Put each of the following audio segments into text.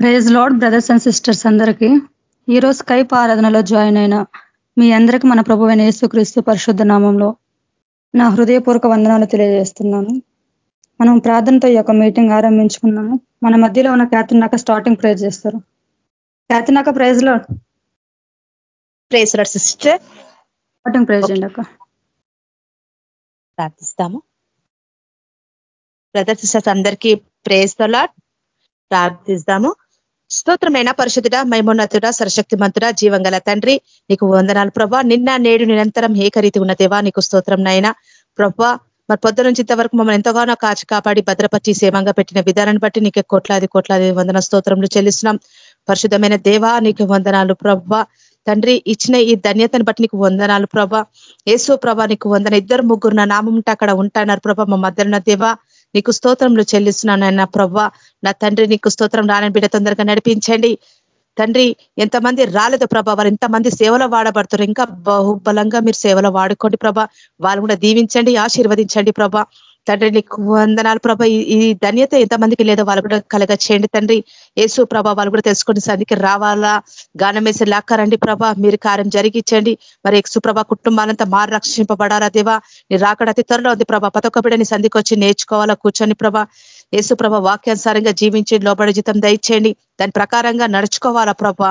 Praise lord brothers and sisters అందరికీ. ఈరోజు Skype ఆరాధనలో జాయిన్ అయిన మీ అందరికీ మన ప్రభు అయిన యేసుక్రీస్తు పరిశుద్ధ నామంలో నా హృదయపూర్వక వందనాలు తెలియజేస్తున్నాను. మనం ప్రార్థనతో ఈ యొక్క మీటింగ్ ఆరంభించుకున్నాము మన మధ్యలో ఉన్న క్యాతినాక స్టార్టింగ్ ప్రైజ్ చేస్తారు. క్యాతినాక ప్రైజ్లో ప్రేస్ సిస్టర్ స్టార్టింగ్ ప్రైజ్ చేయండి అక్క. ప్రార్థిస్తాము. బ్రదర్ సిస్టర్స్ అందరికీ ప్రేస్ ప్రార్థిస్తాము. స్తోత్రమైన పరిశుద్ధుడ మైమోన్నతుడ సరశక్తిమంతుడ జీవంగల తండ్రి నీకు వందనాలు ప్రభా. నిన్న నేడు నిరంతరం ఏకరీతి ఉన్న దేవా నీకు స్తోత్రం నైనా ప్రభా మరి పొద్దు నుంచి ఇంతవరకు మమ్మల్ని ఎంతగానో కాచి కాపాడి భద్రపరిచి సేవంగా పెట్టిన విధానాన్ని బట్టి నీకు కోట్లాది కోట్లాది వందన స్తోత్రంలో చెల్లిస్తున్నాం. పరిశుద్ధమైన దేవా నీకు వందనాలు ప్రభా. తండ్రి ఇచ్చిన ఈ ధన్యతను బట్టి నీకు వందనాలు ప్రభా. ఏసో ప్రభా నీకు వందన. ఇద్దరు ముగ్గురు నా నామం ఉంటే అక్కడ ఉంటాన్నారు ప్రభా. మా మధ్యన దేవా నీకు స్తోత్రంలో చెల్లిస్తున్నాను ఆయన ప్రవ్వ. నా తండ్రి నీకు స్తోత్రం రాని బిడ్డ తొందరగా నడిపించండి. తండ్రి ఎంతమంది రాలేదు ప్రభా వారు ఎంతమంది సేవలో వాడబడుతున్నారు ఇంకా బహుబలంగా మీరు సేవలో వాడుకోండి ప్రభా. వాళ్ళు కూడా దీవించండి ఆశీర్వదించండి ప్రభా. తండ్రి నీకు వందనాలు. ప్రభ ఈ ధన్యత ఎంతమందికి లేదో వాళ్ళు కూడా కలగ చేయండి తండ్రి. యేసు ప్రభ వాళ్ళు కూడా తెలుసుకుని సందికి రావాలా. గానం వేసి లాక్కరండి ప్రభ. మీరు కార్యం జరిగించండి. మరి సుప్రభ కుటుంబాలంతా మారు రక్షింపబడారా దేవా? నీ రాకడ అతి త్వరలో ఉంది ప్రభ. పతొక్క బిడ్డని సంధికి వచ్చి నేర్చుకోవాలా కూర్చొని ప్రభ. యేసుప్రభ వాక్యానుసారంగా జీవించి లోబడి జీతం దయచేయండి. దాని ప్రకారంగా నడుచుకోవాలా ప్రభ.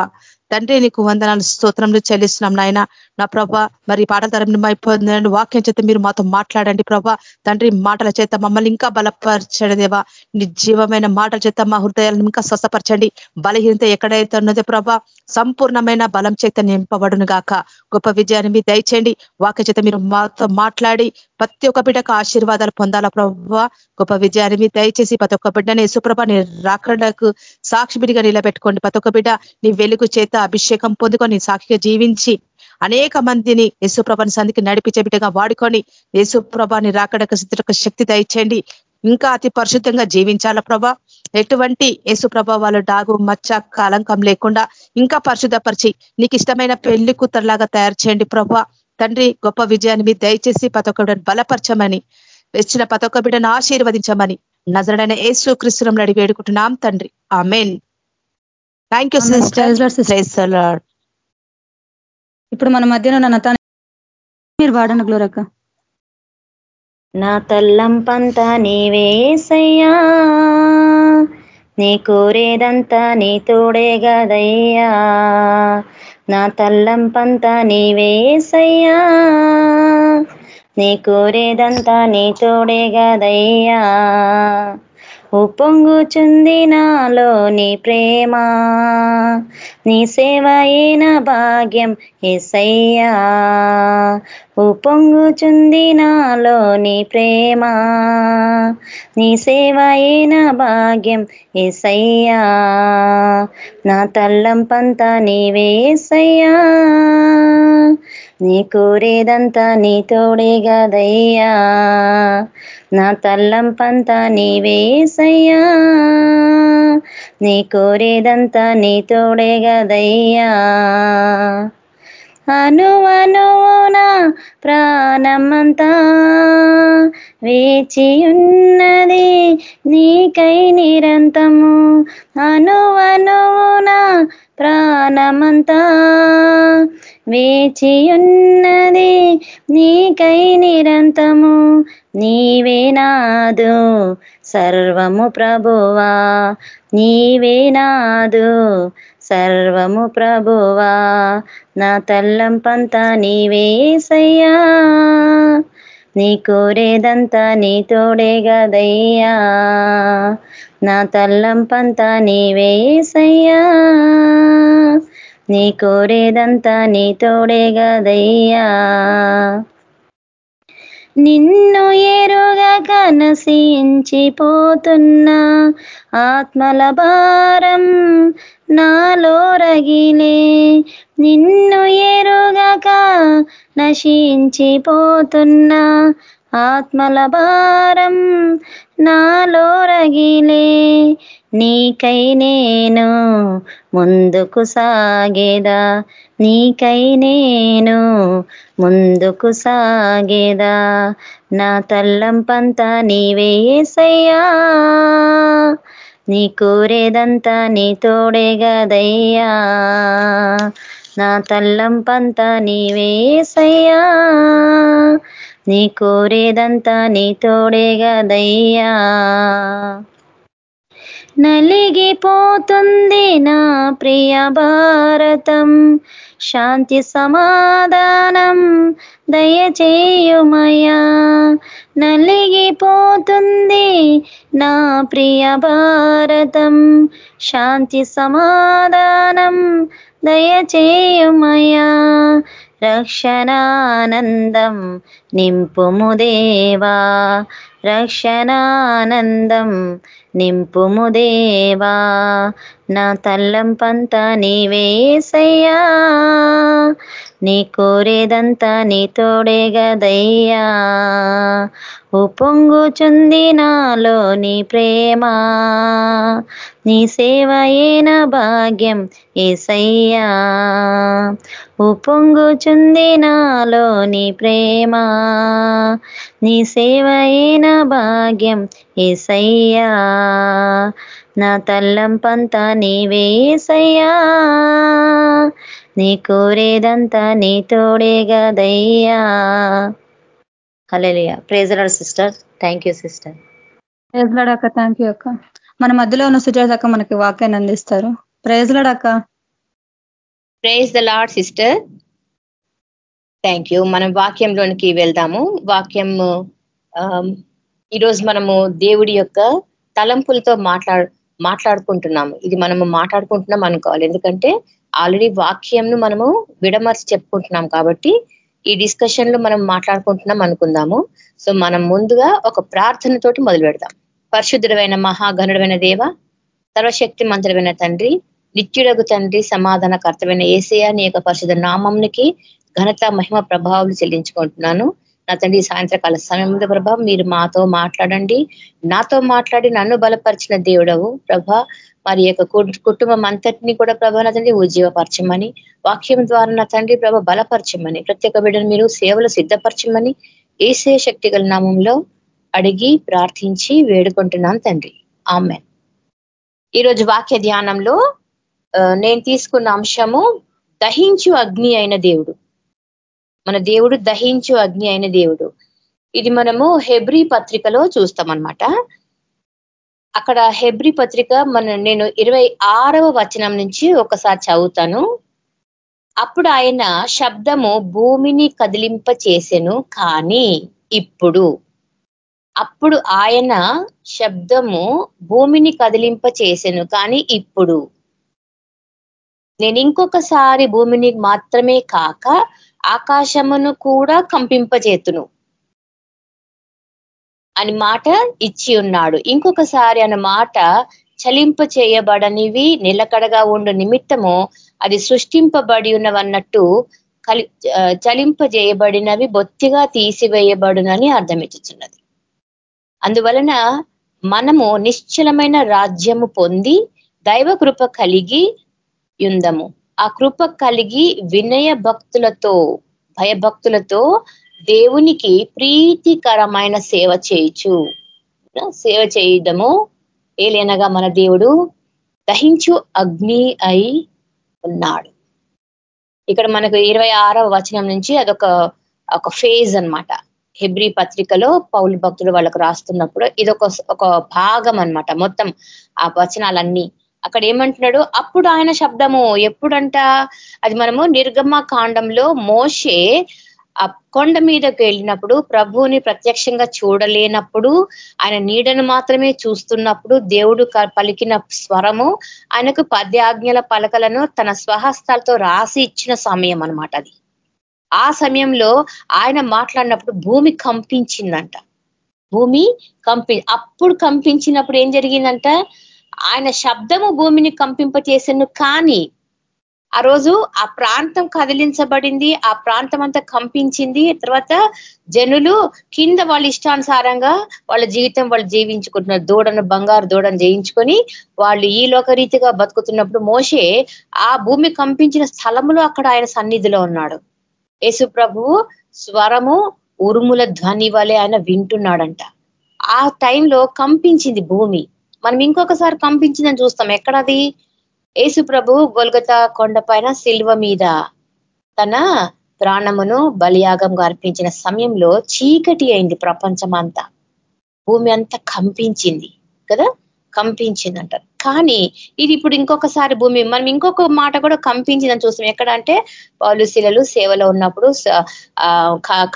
తండ్రి నీకు వందనాలు స్తోత్రంలో చెల్లిస్తున్నాం నాయన. నా ప్రభా మరి పాటల తరం అయిపోతుందండి వాక్యం చేత మీరు మాతో మాట్లాడండి ప్రభా. తండ్రి మాటల చేత మమ్మల్ని ఇంకా బలపరచడదేవా నిజీవమైన మాటల చేత మా హృదయాలను ఇంకా స్వస్థపరచండి. బలహీనత ఎక్కడైతే ఉన్నదో ప్రభా సంపూర్ణమైన బలం చేత నింపబడును గాక గొప్ప విజయాన్ని మీ దయచేయండి. వాక్య చేత మీరు మాతో మాట్లాడి ప్రతి ఒక్క బిడ్డకు ఆశీర్వాదాలు పొందాలా ప్రభావ గొప్ప విజయాన్ని మీ దయచేసి ప్రతి ఒక్క బిడ్డని సుప్రభ నీ రాకడకు సాక్షి బిడిగా నిలబెట్టుకోండి. ప్రతి ఒక్క బిడ్డ నీ వెలుగు చేత అభిషేకం పొందుకొని సాక్షిగా జీవించి అనేక మందిని యేసుప్రభని సందికి నడిపించే బిడ్డగా వాడుకొని యేసుప్రభాని రాకడక రాకడకు శక్తి దయచేయండి. ఇంకా అతి పరిశుద్ధంగా జీవించాల ప్రభా? ఎటువంటి యేసుప్రభ వాళ్ళు డాగు మచ్చ కలంకం లేకుండా ఇంకా పరిశుద్ధపరిచి నీకు ఇష్టమైన పెళ్ళి కూతురులాగా తయారు చేయండి ప్రభా. తండ్రి గొప్ప విజయాన్ని మీరు దయచేసి పతొక బలపరచమని వచ్చిన పతొక్క బిడ్డను ఆశీర్వదించమని నజరడైన యేసు కృష్ణంలో అడిగి వేడుకుంటున్నాం తండ్రి. ఆ మెయిన్ థ్యాంక్ యూ సిస్టర్ ఇప్పుడు మన మధ్యన ఉన్న మీరు వాడను గ్లోరక్క నా తల్లంపంతా నీవేసయ్యా నీ కోరేదంతా నీ తోడే గదయ్యా నా తల్లంపంతా నీవేసయ్యా నీ కోరేదంతా నీ తోడే గదయ్యా ఉప్పొంగుచుంది నాలో నీ ప్రేమ నీ సేవ అయిన భాగ్యం ఎసయ్యా ఉప్పొంగుచుంది నాలో నీ ప్రేమ నీ సేవ అయిన భాగ్యం ఎసయ్యా నా తల్లంపంతా నీవేసయ్యా నీ కోరేదంతా నీ తోడే గదయ్యా నా తల్లంపంతా నీవేసయ్యా నీ కోరేదంతా నీ తోడే గదయ్యా అనువనువున ప్రాణమంతా వేచి ఉన్నది నీకై నిరంతము. అనువనువున ప్రాణమంతా వేచియున్నది నీకై నిరంతము నీవే నాదు సర్వము ప్రభువా నీవే నాదు సర్వము ప్రభువా. నా తల్లంపంతా నీవేసయ్యా నీ కోరేదంతా నీ తోడే గదయ్యా. నా తల్లంపంతా నీవేసయ్యా నీ కోరేదంతా నీ తోడే గదయ్యా నిన్ను ఎరుగా కనసించిపోతున్నా ఆత్మల భారం నాలో రగిలే నిన్ను ఎరుగక నశించిపోతున్నా ఆత్మల భారం నాలో రగిలే. నీకై నేను ముందుకు సాగేదా? నీకై నేను ముందుకు సాగేదా? నా తల్లంపంతా నీవేసయ్యా నీ కోరేదంతా నీ తోడే గదయ్యా. నా తల్లంపంతా నీవేసయ్యా నీ కోరేదంతా నీ తోడే గదయ్యా నలిగిపోతుంది నా ప్రియ భారతం. శాంతి సమాధానం దయచేయుమయా నలిగిపోతుంది నా ప్రియ భారతం. శాంతి సమాధానం దయచేయుమయా రక్షణానందం నింపుము దేవా. రక్షణానందం నింపుము దేవా. నా తల్లంపంతా నీవేసయ్యా నీ కోరేదంతా నీ తోడే గదయ్యా. ఉప్పొంగుచుంది నాలో నీ ప్రేమ. నీ సేవయేన భాగ్యం ఏసయ్యా. ఉప్పొంగుచుంది నాలో నీ ప్రేమ. నీ సేవయేన భాగ్యం ఏసయ్యా. నా తల్లంపంతా నీవేసయ్యా నీ కోరేదంతా నీ తోడే గదయ్యా. Hallelujah praise lord sister thank you sister praise lord అక్క థ్యాంక్ యూ అక్క. మన మధ్యలో ఉన్న సుజాత అక్క మనకి వాక్యాన్ని అందిస్తారు. ప్రేజ్లాడ్ అక్క. Praise the lord sister thank you మనం వాక్యంలోనికి వెళ్దాము. వాక్యం ఈరోజు మనము దేవుడి యొక్క తలంపులతో మాట్లాడు మాట్లాడుకుంటున్నాము. ఇది మనము మాట్లాడుకుంటున్నాం అనుకోవాలి. ఎందుకంటే ఆల్రెడీ వాక్యంను మనము విడమర్చి చెప్పుకుంటున్నాం కాబట్టి ఈ డిస్కషన్లో మనం మాట్లాడుకుంటున్నాం అనుకుందాము. సో మనం ముందుగా ఒక ప్రార్థనతోటి మొదలు పెడదాం. పరిశుద్ధుడమైన మహాగణుడమైన దేవ సర్వశక్తి మంత్రమైన తండ్రి నిత్యుడగు తండ్రి సమాధాన కర్తమైన ఏసయ నీ యొక్క పరిశుద్ధ నామంనికి ఘనత మహిమ ప్రభావాలు చెల్లించుకుంటున్నాను. నా తండ్రి సాయంత్రకాల సమయంలో ప్రభా. మీరు మాతో మాట్లాడండి. నాతో మాట్లాడి నన్ను బలపరిచిన దేవుడవు ప్రభా. మరి యొక్క కుటుంబం అంతటినీ కూడా ప్రభా నా తండ్రి ఉజ్జీవపరచమని వాక్యం ద్వారా నా తండ్రి ప్రభ బలపరచమని ప్రత్యేక బిడ్డను మీరు సేవలు సిద్ధపరచమని ఏసే శక్తి గల నామంలో అడిగి ప్రార్థించి వేడుకుంటున్నాను తండ్రి. ఆమె ఈరోజు వాక్య ధ్యానంలో నేను తీసుకున్న అంశము దహించు అగ్ని అయిన దేవుడు. మన దేవుడు దహించు అగ్ని అయిన దేవుడు. ఇది మనము హెబ్రి పత్రికలో చూస్తామన్నమాట. అక్కడ హెబ్రి పత్రిక మన నేను ఇరవై వచనం నుంచి ఒకసారి చదువుతాను. అప్పుడు ఆయన శబ్దము భూమిని కదిలింప చేసెను కానీ ఇప్పుడు. అప్పుడు ఆయన శబ్దము భూమిని కదిలింప చేసెను కానీ ఇప్పుడు. నేను ఇంకొకసారి భూమిని మాత్రమే కాక ఆకాశమును కూడా కంపింపజేతును. అని మాట ఇచ్చి ఉన్నాడు. ఇంకొకసారి అన్న మాట చలింప చేయబడనివి నిలకడగా ఉండు నిమిత్తము అది సృష్టింపబడి ఉన్నవన్నట్టు కలి చలింపజేయబడినవి బొత్తిగా తీసివేయబడునని అర్థమిచ్చుచున్నది. అందువలన మనము నిశ్చలమైన రాజ్యము పొంది దైవ కృప కలిగి యుందము. ఆ కృప కలిగి వినయ భక్తులతో భయభక్తులతో దేవునికి ప్రీతికరమైన సేవ చేయొచ్చు సేవ చేయడము ఏలేనగా మన దేవుడు దహించు అగ్ని అయి ఉన్నాడు. ఇక్కడ మనకు ఇరవై వచనం నుంచి అదొక ఒక ఫేజ్ అనమాట హెబ్రి పత్రికలో పౌలు భక్తులు వాళ్ళకు రాస్తున్నప్పుడు ఇదొక ఒక భాగం అనమాట మొత్తం. ఆ వచనాలన్నీ అక్కడ ఏమంటున్నాడు? అప్పుడు ఆయన శబ్దము ఎప్పుడంట? అది మనము నిర్గమ కాండంలో మోషే ఆ కొండ మీదకి వెళ్ళినప్పుడు ప్రభువుని ప్రత్యక్షంగా చూడలేనప్పుడు ఆయన నీడను మాత్రమే చూస్తున్నప్పుడు దేవుడు పలికిన స్వరము ఆయనకు పద్యాజ్ఞల పలకలను తన స్వహస్తాలతో రాసి ఇచ్చిన సమయం అనమాట అది. ఆ సమయంలో ఆయన మాట్లాడినప్పుడు భూమి కంపించిందంట. భూమి కంపి అప్పుడు కంపించినప్పుడు ఏం జరిగిందంట? ఆయన శబ్దము భూమిని కంపింపచేసను కానీ ఆ రోజు ఆ ప్రాంతం కదిలించబడింది ఆ ప్రాంతం అంతా కంపించింది. తర్వాత జనులు కింద వాళ్ళ ఇష్టానుసారంగా వాళ్ళ జీవితం వాళ్ళు జీవించుకుంటున్నారు. దూడను బంగారు దూడను జయించుకొని వాళ్ళు ఈ లోకరీతిగా బతుకుతున్నప్పుడు మోసే ఆ భూమి కంపించిన స్థలములో అక్కడ ఆయన సన్నిధిలో ఉన్నాడు. యేసు ప్రభువు స్వరము ఉరుముల ధ్వని వలె ఆయన వింటున్నాడంట. ఆ టైంలో కంపించింది భూమి. మనం ఇంకొకసారి కంపించిందని చూస్తాం. ఎక్కడది? యేసు ప్రభు గొల్గత కొండ పైన మీద తన ప్రాణమును బలియాగంగా అర్పించిన సమయంలో చీకటి అయింది ప్రపంచం అంతా భూమి అంతా కంపించింది కదా? కంపించింది అంటారు కానీ ఇది ఇప్పుడు ఇంకొకసారి భూమి మనం ఇంకొక మాట కూడా కంపించిందని చూస్తాం. ఎక్కడ అంటే పాలుశీలలు సేవలో ఉన్నప్పుడు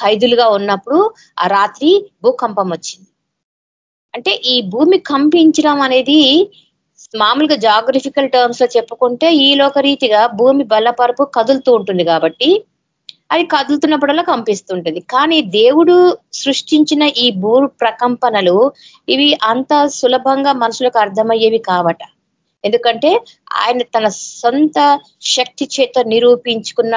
ఖైదులుగా ఉన్నప్పుడు ఆ రాత్రి భూకంపం వచ్చింది. అంటే ఈ భూమి కంపించడం అనేది మామూలుగా జాగ్రఫికల్ టర్మ్స్లో చెప్పుకుంటే ఈ లోక రీతిగా భూమి బలపరపు కదులుతూ ఉంటుంది కాబట్టి అది కదులుతున్నప్పుడల్లా కంపిస్తుంటుంది. కానీ దేవుడు సృష్టించిన ఈ భూ ప్రకంపనలు ఇవి అంత సులభంగా మనుషులకు అర్థమయ్యేవి కావట. ఎందుకంటే ఆయన తన సొంత శక్తి చేత నిరూపించుకున్న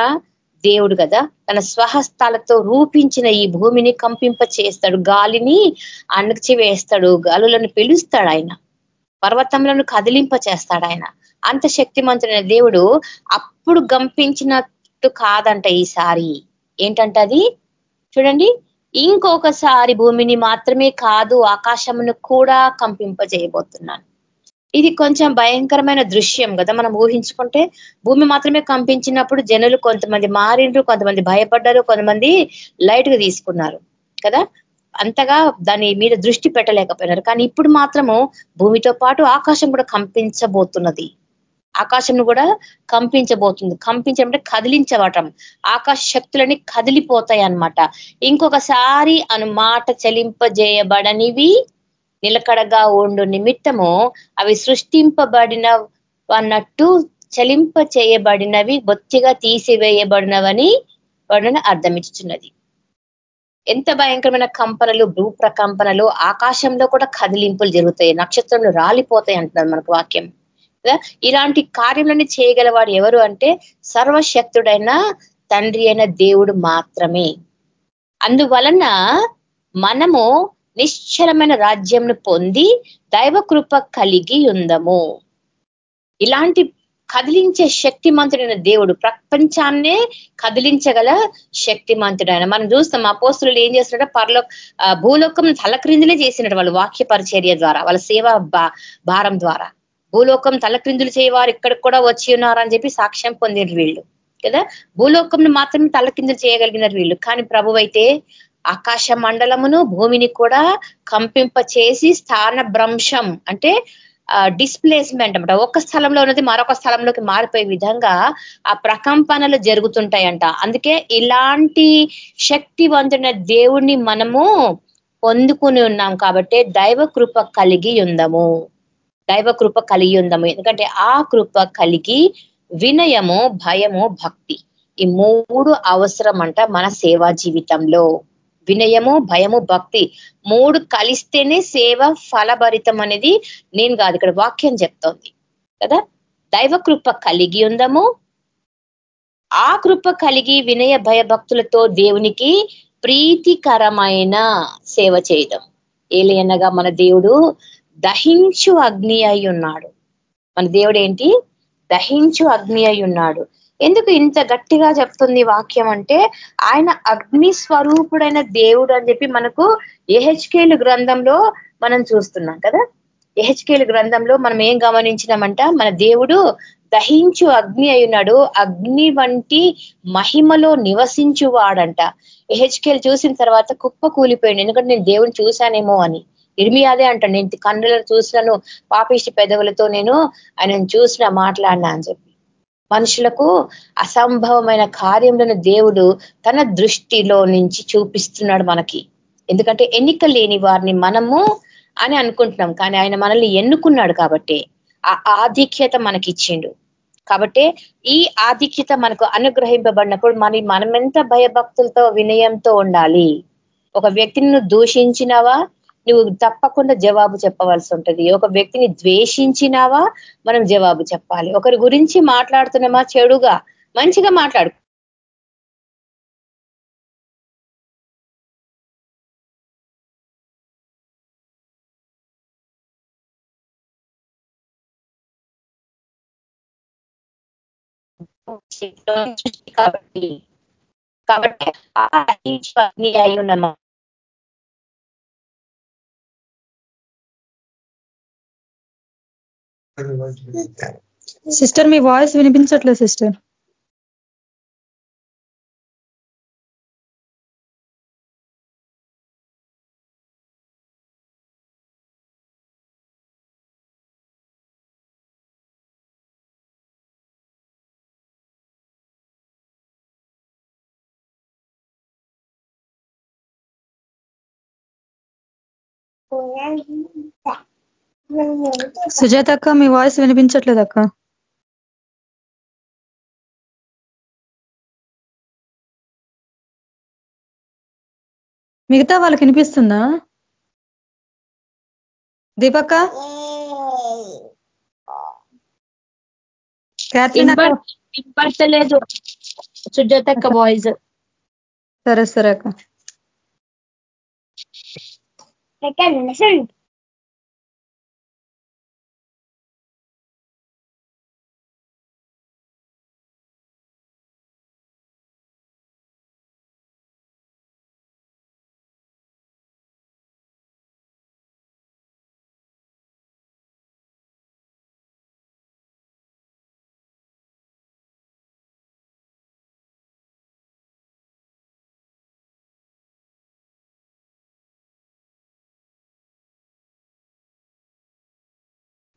దేవుడు కదా. తన స్వహస్తాలతో రూపించిన ఈ భూమిని కంపింప చేస్తాడు గాలిని అణచి వేస్తాడు గాలులను పిలుస్తాడు ఆయన. పర్వతములను కదిలింప చేస్తాడు ఆయన. అంత శక్తిమంతుడైన దేవుడు అప్పుడు గంపించినట్టు కాదంట ఈసారి. ఏంటంట అది? చూడండి. ఇంకొకసారి భూమిని మాత్రమే కాదు ఆకాశమును కూడా కంపింప చేయబోతున్నాను ఇది కొంచెం భయంకరమైన దృశ్యం కదా మనం ఊహించుకుంటే. భూమి మాత్రమే కంపించినప్పుడు జనులు కొంతమంది మారిండ్రు కొంతమంది భయపడ్డారు కొంతమంది లైట్గా తీసుకున్నారు కదా. అంతగా దాని మీద దృష్టి పెట్టలేకపోయినారు. కానీ ఇప్పుడు మాత్రము భూమితో పాటు ఆకాశం కూడా కంపించబోతున్నది. ఆకాశం కూడా కంపించబోతుంది. కంపించడం అంటే కదిలించవటం ఆకాశ శక్తులని కదిలిపోతాయి అనమాట ఇంకొకసారి అను మాట చలింపజేయబడనివి నిలకడగా ఉండు నిమిత్తము అవి సృష్టింపబడిన అన్నట్టు చలింప చేయబడినవి బొత్తిగా తీసివేయబడినవని వాడిని అర్థమిచ్చుచున్నది. ఎంత భయంకరమైన కంపనలు భూ ప్రకంపనలు ఆకాశంలో కూడా కదిలింపులు జరుగుతాయి నక్షత్రంలో రాలిపోతాయి అంటున్నారు మనకు వాక్యం. ఇలాంటి కార్యములన్నీ చేయగలవాడు ఎవరు అంటే సర్వశక్తుడైన తండ్రి అయిన దేవుడు మాత్రమే. అందువలన మనము నిశ్చలమైన రాజ్యంను పొంది దైవ కృప కలిగి ఉందము. ఇలాంటి కదిలించే శక్తిమంతుడైన దేవుడు ప్రపంచాన్నే కదిలించగల శక్తిమంతుడైన. మనం చూస్తాం ఆ ఏం చేస్తున్నాడు పరలో భూలోకం తలక్రిందులే చేసినట్టు వాళ్ళు వాక్య పరిచర్య ద్వారా వాళ్ళ సేవ భారం ద్వారా. భూలోకం తలక్రిందులు చేయవారు ఇక్కడికి కూడా వచ్చి ఉన్నారని చెప్పి సాక్ష్యం పొందిన వీళ్ళు. కదా? భూలోకంను మాత్రమే తలకిందులు చేయగలిగినారు వీళ్ళు. కానీ ప్రభు అయితే ఆకాశ మండలమును భూమిని కూడా కంపింప చేసి స్థాన భ్రంశం అంటే డిస్ప్లేస్మెంట్ అనమాట ఒక స్థలంలో ఉన్నది మరొక స్థలంలోకి మారిపోయే విధంగా ఆ ప్రకంపనలు జరుగుతుంటాయంట. అందుకే ఇలాంటి శక్తివంతున్న దేవుణ్ణి మనము పొందుకుని ఉన్నాం కాబట్టి దైవ కృప కలిగి ఉందము. దైవ కృప కలిగి ఉందము. ఎందుకంటే ఆ కృప కలిగి వినయము భయము భక్తి ఈ మూడు అవసరం అంట మన సేవా జీవితంలో. వినయము భయము భక్తి మూడు కలిస్తేనే సేవ ఫలభరితం అనేది నేను కాదు ఇక్కడ వాక్యం చెప్తోంది. కదా? దైవ కృప కలిగి ఉందము. ఆ కృప కలిగి వినయ భయభక్తులతో దేవునికి ప్రీతికరమైన సేవ చేయడం ఏలయనగా మన దేవుడు దహించు అగ్ని అయి ఉన్నాడు. మన దేవుడు ఏంటి దహించు అగ్ని అయి ఉన్నాడు. ఎందుకు ఇంత గట్టిగా చెప్తుంది వాక్యం అంటే ఆయన అగ్ని స్వరూపుడైన దేవుడు అని చెప్పి మనకు ఏహెచ్కేలు గ్రంథంలో మనం చూస్తున్నాం కదా. ఏహెచ్కేలు గ్రంథంలో మనం ఏం గమనించినామంట మన దేవుడు దహించు అగ్ని అయినాడు అగ్ని వంటి మహిమలో నివసించువాడంట. ఏహెచ్కేలు చూసిన తర్వాత కుప్ప కూలిపోయింది ఎందుకంటే నేను దేవుని చూశానేమో అని. ఇర్మియాదే అంట నేను కన్నులను చూసినాను పాపిష్టి పెదవులతో నేను ఆయనను చూసిన మాట్లాడినా అని చెప్పి. మనుషులకు అసంభవమైన కార్యములను దేవుడు తన దృష్టిలో నుంచి చూపిస్తున్నాడు మనకి. ఎందుకంటే ఎన్నిక లేని వారిని మనము అని అనుకుంటున్నాం. కానీ ఆయన మనల్ని ఎన్నుకున్నాడు కాబట్టి. ఆ ఆధిక్యత మనకి ఇచ్చిండు కాబట్టి ఈ ఆధిక్యత మనకు అనుగ్రహింపబడినప్పుడు మన మనమెంత భయభక్తులతో వినయంతో ఉండాలి. ఒక వ్యక్తిని నువ్వు దూషించినావా? నువ్వు తప్పకుండా జవాబు చెప్పవలసి ఉంటుంది. ఒక వ్యక్తిని ద్వేషించినావా మనం జవాబు చెప్పాలి. ఒకరి గురించి మాట్లాడుతున్నామా చెడుగా? మంచిగా మాట్లాడు. కాబట్టి కాబట్టి అయి ఉన్న సిస్టర్ మీ వాయిస్ వినిపించట్లేదు సిస్టర్ సుజాత అక్క మీ వాయిస్ వినిపించట్లేదు అక్క. మిగతా వాళ్ళకి వినిపిస్తుందా? దీపక్క? వినపడతలేదు. సుజాతక్క వాయిస్. సరే సరే అక్క.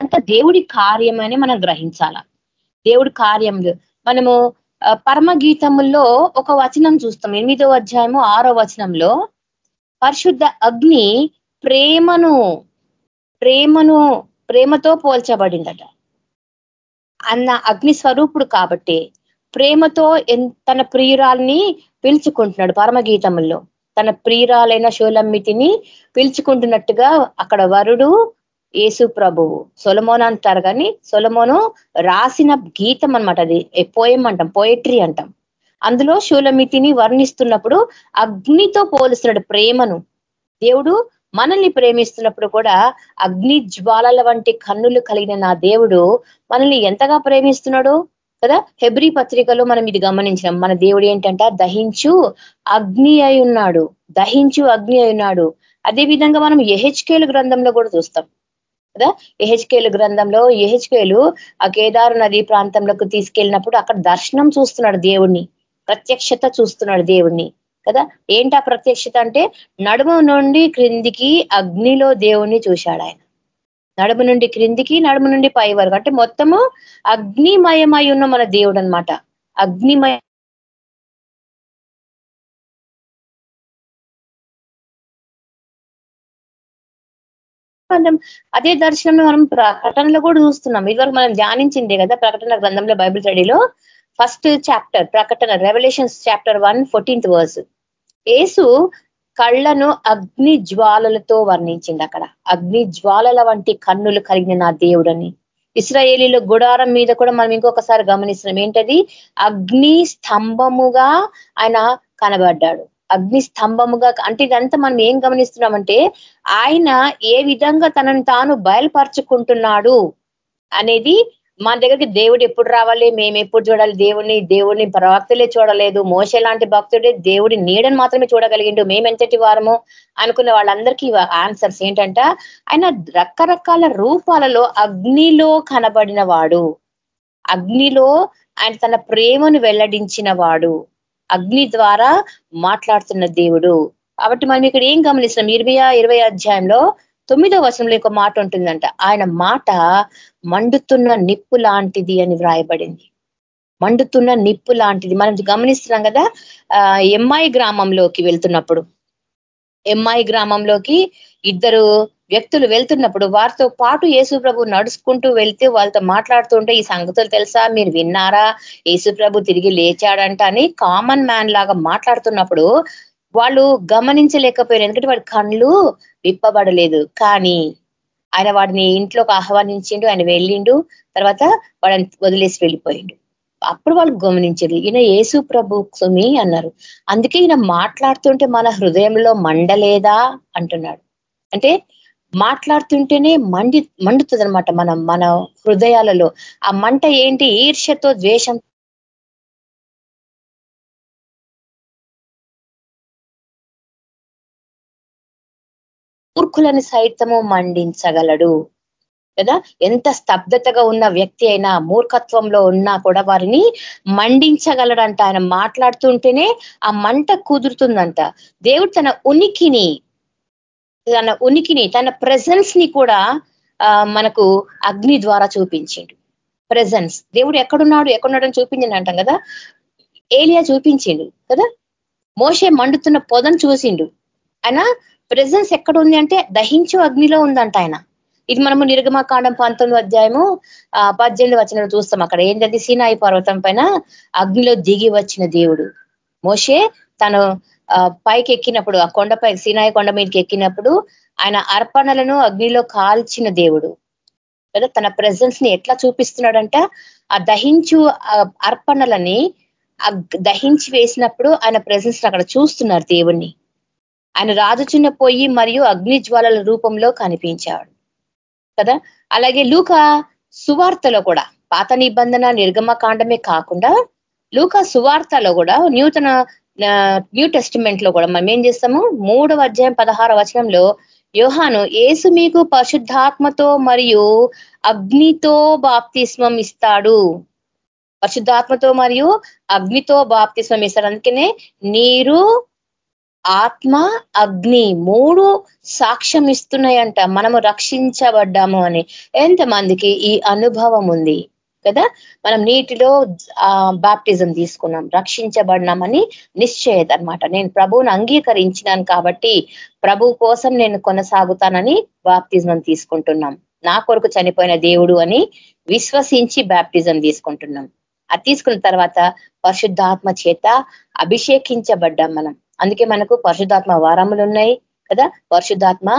అంత దేవుడి కార్యమని మనం గ్రహించాల? దేవుడి కార్యములు మనము పరమ గీతముల్లో ఒక వచనం చూస్తాం. ఎనిమిదో అధ్యాయము ఆరో వచనంలో పరిశుద్ధ అగ్ని ప్రేమను ప్రేమను ప్రేమతో పోల్చబడిందట. అన్న అగ్ని స్వరూపుడు కాబట్టి ప్రేమతో తన ప్రియురాల్ని పిలుచుకుంటున్నాడు పరమగీతముల్లో తన ప్రియురాలైన శూలమ్మితిని పిలుచుకుంటున్నట్టుగా అక్కడ వరుడు యేసు ప్రభువు. సొలమోన్ అంటారు కానీ సొలమోను రాసిన గీతం అనమాట అది. పోయం అంటాం పోయట్రీ అంటాం. అందులో శూలమితిని వర్ణిస్తున్నప్పుడు అగ్నితో పోలుస్తున్నాడు ప్రేమను. దేవుడు మనల్ని ప్రేమిస్తున్నప్పుడు కూడా అగ్ని జ్వాలల వంటి కన్నులు కలిగిన నా దేవుడు మనల్ని ఎంతగా ప్రేమిస్తున్నాడు కదా? హెబ్రి పత్రికలో మనం ఇది గమనించినాం. మన దేవుడు ఏంటంట దహించు అగ్ని అయి ఉన్నాడు. దహించు అగ్ని అయి ఉన్నాడు. అదే విధంగా మనం ఎహెచ్కేలు గ్రంథంలో కూడా చూస్తాం. కదా? ఎహెచ్కేలు గ్రంథంలో ఎహెచ్కేలు ఆ కేదారు నది ప్రాంతంలోకి తీసుకెళ్ళినప్పుడు అక్కడ దర్శనం చూస్తున్నాడు దేవుణ్ణి. ప్రత్యక్షత చూస్తున్నాడు దేవుణ్ణి. కదా? ఏంటా ప్రత్యక్షత అంటే? నడుము నుండి క్రిందికి అగ్నిలో దేవుణ్ణి చూశాడు ఆయన. నడుము నుండి క్రిందికి నడుము నుండి పై వరకు. అంటే మొత్తము అగ్నిమయమై ఉన్న మన దేవుడు అనమాట అగ్నిమయ అదే దర్శనం మనం ప్రకటనలో కూడా చూస్తున్నాం. ఇదివరకు మనం ధ్యానించిందే కదా ప్రకటన గ్రంథంలో బైబిల్ స్టడీలో? ఫస్ట్ చాప్టర్ ప్రకటన revolutions chapter one fourteenth verse Yesu కళ్ళను అగ్ని జ్వాలలతో వర్ణించింది అక్కడ. అగ్ని జ్వాలల వంటి కన్నులు కలిగిన నా దేవుడని. ఇస్రాయేలీల గుడారం మీద కూడా మనం ఇంకొకసారి గమనిస్తున్నాం. ఏంటది? అగ్ని స్తంభముగా ఆయన కనబడ్డాడు. అగ్ని స్తంభముగా అంటే ఇదంతా మనం ఏం గమనిస్తున్నామంటే ఆయన ఏ విధంగా తనను తాను బయలుపరుచుకుంటున్నాడు అనేది మన దగ్గరికి దేవుడు ఎప్పుడు రావాలి మేము ఎప్పుడు చూడాలి దేవుడిని దేవుడిని ప్రవక్తలే చూడలేదు మోస లాంటి భక్తుడే దేవుడి నీడని మాత్రమే చూడగలిగిండు మేమెంతటి వారము అనుకున్న వాళ్ళందరికీ ఆన్సర్స్ ఏంటంట ఆయన రకరకాల రూపాలలో అగ్నిలో కనబడిన వాడు. అగ్నిలో ఆయన తన ప్రేమను వెల్లడించిన వాడు. అగ్ని ద్వారా మాట్లాడుతున్న దేవుడు. కాబట్టి మనం ఇక్కడ ఏం గమనిస్తున్నాం? ఇరవై ఇరవై అధ్యాయంలో తొమ్మిదో వచనంలో ఒక మాట ఉంటుందంట. ఆయన మాట మండుతున్న నిప్పు లాంటిది అని వ్రాయబడింది. మండుతున్న నిప్పు లాంటిది. మనం గమనిస్తున్నాం కదా ఎంఐ గ్రామంలోకి వెళ్తున్నప్పుడు. ఎంఐ గ్రామంలోకి ఇద్దరు వ్యక్తులు వెళ్తున్నప్పుడు వారితో పాటు యేసు ప్రభు నడుచుకుంటూ వెళ్తే వాళ్ళతో మాట్లాడుతుంటే ఈ సంగతులు తెలుసా? మీరు విన్నారా? యేసు ప్రభు తిరిగి లేచాడంట అని కామన్ మ్యాన్ లాగా మాట్లాడుతున్నప్పుడు వాళ్ళు గమనించలేకపోయారు ఎందుకంటే వాడి కళ్ళు విప్పబడలేదు. కానీ ఆయన వాడిని ఇంట్లోకి ఆహ్వానించిండు ఆయన వెళ్ళిండు తర్వాత వాడిని వదిలేసి వెళ్ళిపోయిండు. అప్పుడు వాళ్ళు గమనించారు ఈయన యేసు ప్రభు సుమి అన్నారు. అందుకే ఈయన మాట్లాడుతుంటే మన హృదయంలో మండలేదా? అంటున్నాడు. అంటే మాట్లాడుతుంటేనే మండి మండుతుంది అనమాట మన మన హృదయాలలో. ఆ మంట ఏంటి? ఈర్ష్యతో ద్వేషం మూర్ఖులని సైతము మండించగలడు. కదా? ఎంత స్తబ్దతగా ఉన్న వ్యక్తి అయినా మూర్ఖత్వంలో ఉన్నా కూడా వారిని మండించగలడంట ఆయన. మాట్లాడుతుంటేనే ఆ మంట కుదురుతుందంట. దేవుడు తన ఉనికిని తన ఉనికిని తన ప్రెజెన్స్ని కూడా మనకు అగ్ని ద్వారా చూపించిండు. ప్రెజెన్స్ దేవుడు ఎక్కడున్నాడు ఎక్కడున్నాడని చూపించిండు అంటాం కదా? ఏలియా చూపించిండు కదా? మోసే మండుతున్న పొదను చూసిండు. ఆయన ప్రెజెన్స్ ఎక్కడ ఉంది అంటే దహించు అగ్నిలో ఉందంట ఆయన. ఇది మనము నిర్గమకాండం పంతొమ్మిది అధ్యాయము పద్దెనిమిది వచ్చిన చూస్తాం అక్కడ. ఏంటంటే సీనాయి పర్వతం పైన అగ్నిలో దిగి వచ్చిన దేవుడు. మోషే తను పైకి ఎక్కినప్పుడు ఆ కొండపై సీనాయి కొండ మీదకి ఎక్కినప్పుడు ఆయన అర్పణలను అగ్నిలో కాల్చిన దేవుడు. కదా తన ప్రజెన్స్ని ఎట్లా చూపిస్తున్నాడంట? ఆ దహించు అర్పణలని దహించి వేసినప్పుడు ఆయన ప్రజెన్స్ అక్కడ చూస్తున్నారు దేవుణ్ణి. ఆయన రాజుచున్న పొయ్యి మరియు అగ్ని జ్వాలల రూపంలో కనిపించాడు. కదా అలాగే లూక సువార్తలో కూడా పాత నిబంధన నిర్గమ కాండమే కాకుండా లూక సువార్తలో కూడా నూతన న్యూ టెస్టిమెంట్లో కూడా మనం ఏం చేస్తాము? మూడవ అధ్యాయం పదహార వచనంలో యోహాను ఏసు మీకు పరిశుద్ధాత్మతో మరియు అగ్నితో బాప్తిస్మం ఇస్తాడు. పరిశుద్ధాత్మతో మరియు అగ్నితో బాప్తిస్మం ఇస్తాడు. అందుకనే నీరు ఆత్మ అగ్ని మూడు సాక్ష్యం ఇస్తున్నాయంట. మనము రక్షించబడ్డాము అని. ఎంతమందికి ఈ అనుభవం ఉంది? కదా? మనం నీటిలో బాప్టిజం తీసుకున్నాం రక్షించబడినామని నిశ్చయత అనమాట నేను ప్రభువును అంగీకరించినాను కాబట్టి ప్రభు కోసం నేను కొనసాగుతానని బాప్టిజం తీసుకుంటున్నాం. నా కొరకు చనిపోయిన దేవుడు అని విశ్వసించి బాప్టిజం తీసుకుంటున్నాం. అది తీసుకున్న తర్వాత పరిశుద్ధాత్మ చేత అభిషేకించబడ్డాం మనం. అందుకే మనకు పరిశుద్ధాత్మ వారములు ఉన్నాయి కదా? పరిశుద్ధాత్మ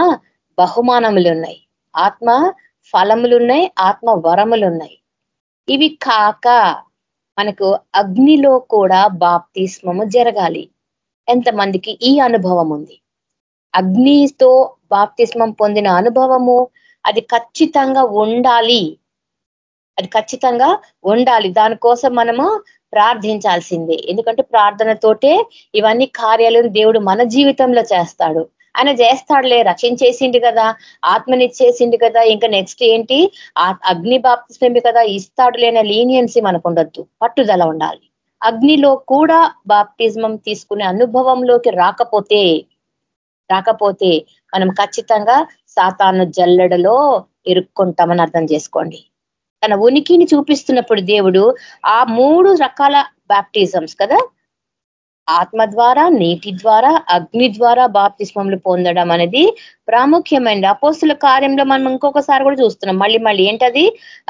బహుమానములు ఉన్నాయి ఆత్మ ఫలములు ఉన్నాయి ఆత్మ వరములు ఉన్నాయి ఇవి కాక మనకు అగ్నిలో కూడా బాప్తిస్మము జరగాలి. ఎంతమందికి ఈ అనుభవం ఉంది? అగ్నితో బాప్తిస్మం పొందిన అనుభవము అది ఖచ్చితంగా ఉండాలి. అది ఖచ్చితంగా ఉండాలి. దానికోసం మనము ప్రార్థించాల్సిందే. ఎందుకంటే ప్రార్థనతోటే ఇవన్నీ కార్యాలను దేవుడు మన జీవితంలో చేస్తాడు. ఆయన చేస్తాడులే రక్షించేసిండు కదా ఆత్మనిచ్చేసిండు కదా ఇంకా నెక్స్ట్ ఏంటి? అగ్ని బాప్తిస్మే కదా ఇస్తాడు లేని లీనియన్సీ మనకు ఉండొద్దు పట్టుదల ఉండాలి. అగ్నిలో కూడా బాప్తిజమం తీసుకునే అనుభవంలోకి రాకపోతే రాకపోతే మనం ఖచ్చితంగా సాతాను జల్లెడలో ఇరుక్కుంటామని అర్థం చేసుకోండి. తన ఉనికిని చూపిస్తున్నప్పుడు దేవుడు ఆ మూడు రకాల బాప్టిజమ్స్ కదా ఆత్మ ద్వారా నీటి ద్వారా అగ్ని ద్వారా బాప్తిస్మములు పొందడం అనేది ప్రాముఖ్యమైనది అపోస్తుల కార్యంలో మనం ఇంకొకసారి కూడా చూస్తున్నాం. మళ్ళీ మళ్ళీ ఏంటది?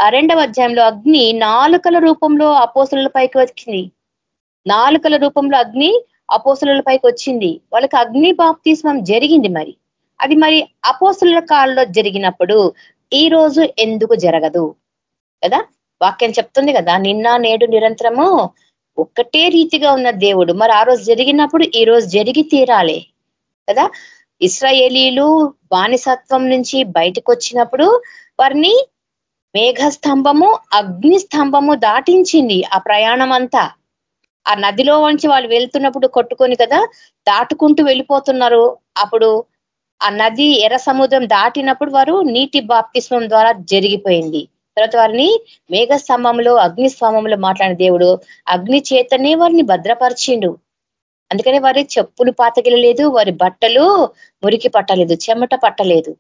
రెండవ అధ్యాయంలో అగ్ని నాలుకల రూపంలో అపోస్తుల పైకి వచ్చింది. నాలుకల రూపంలో అగ్ని అపోస్తుల పైకి వచ్చింది. వాళ్ళకి అగ్ని బాప్తిస్మం జరిగింది మరి. అది మరి అపోస్తుల కాలంలో జరిగినప్పుడు ఈ రోజు ఎందుకు జరగదు? కదా? వాక్యం చెప్తుంది కదా నిన్న నేడు నిరంతరము ఒక్కటే రీతిగా ఉన్న దేవుడు. మరి ఆ రోజు జరిగినప్పుడు ఈ రోజు జరిగి తీరాలి. కదా? ఇస్రాయేలీలు బానిసత్వం నుంచి బయటకు వచ్చినప్పుడు వారిని మేఘస్తంభము అగ్ని స్తంభము దాటించింది ఆ ప్రయాణం అంతా ఆ నదిలో వంచి వాళ్ళు వెళ్తున్నప్పుడు కొట్టుకొని కదా దాటుకుంటూ వెళ్ళిపోతున్నారు. అప్పుడు ఆ నది ఎర్ర సముద్రం దాటినప్పుడు వారు నీటి బాప్తిస్వం ద్వారా జరిగిపోయింది. తర్వాత వారిని మేఘ స్తంభంలో అగ్ని స్తంభంలో మాట్లాడిన దేవుడు అగ్ని చేతనే వారిని భద్రపరిచిండు. అందుకని వారి చెప్పులు పాతగిలలేదు వారి బట్టలు మురికి పట్టలేదు చెమట పట్టలేదు.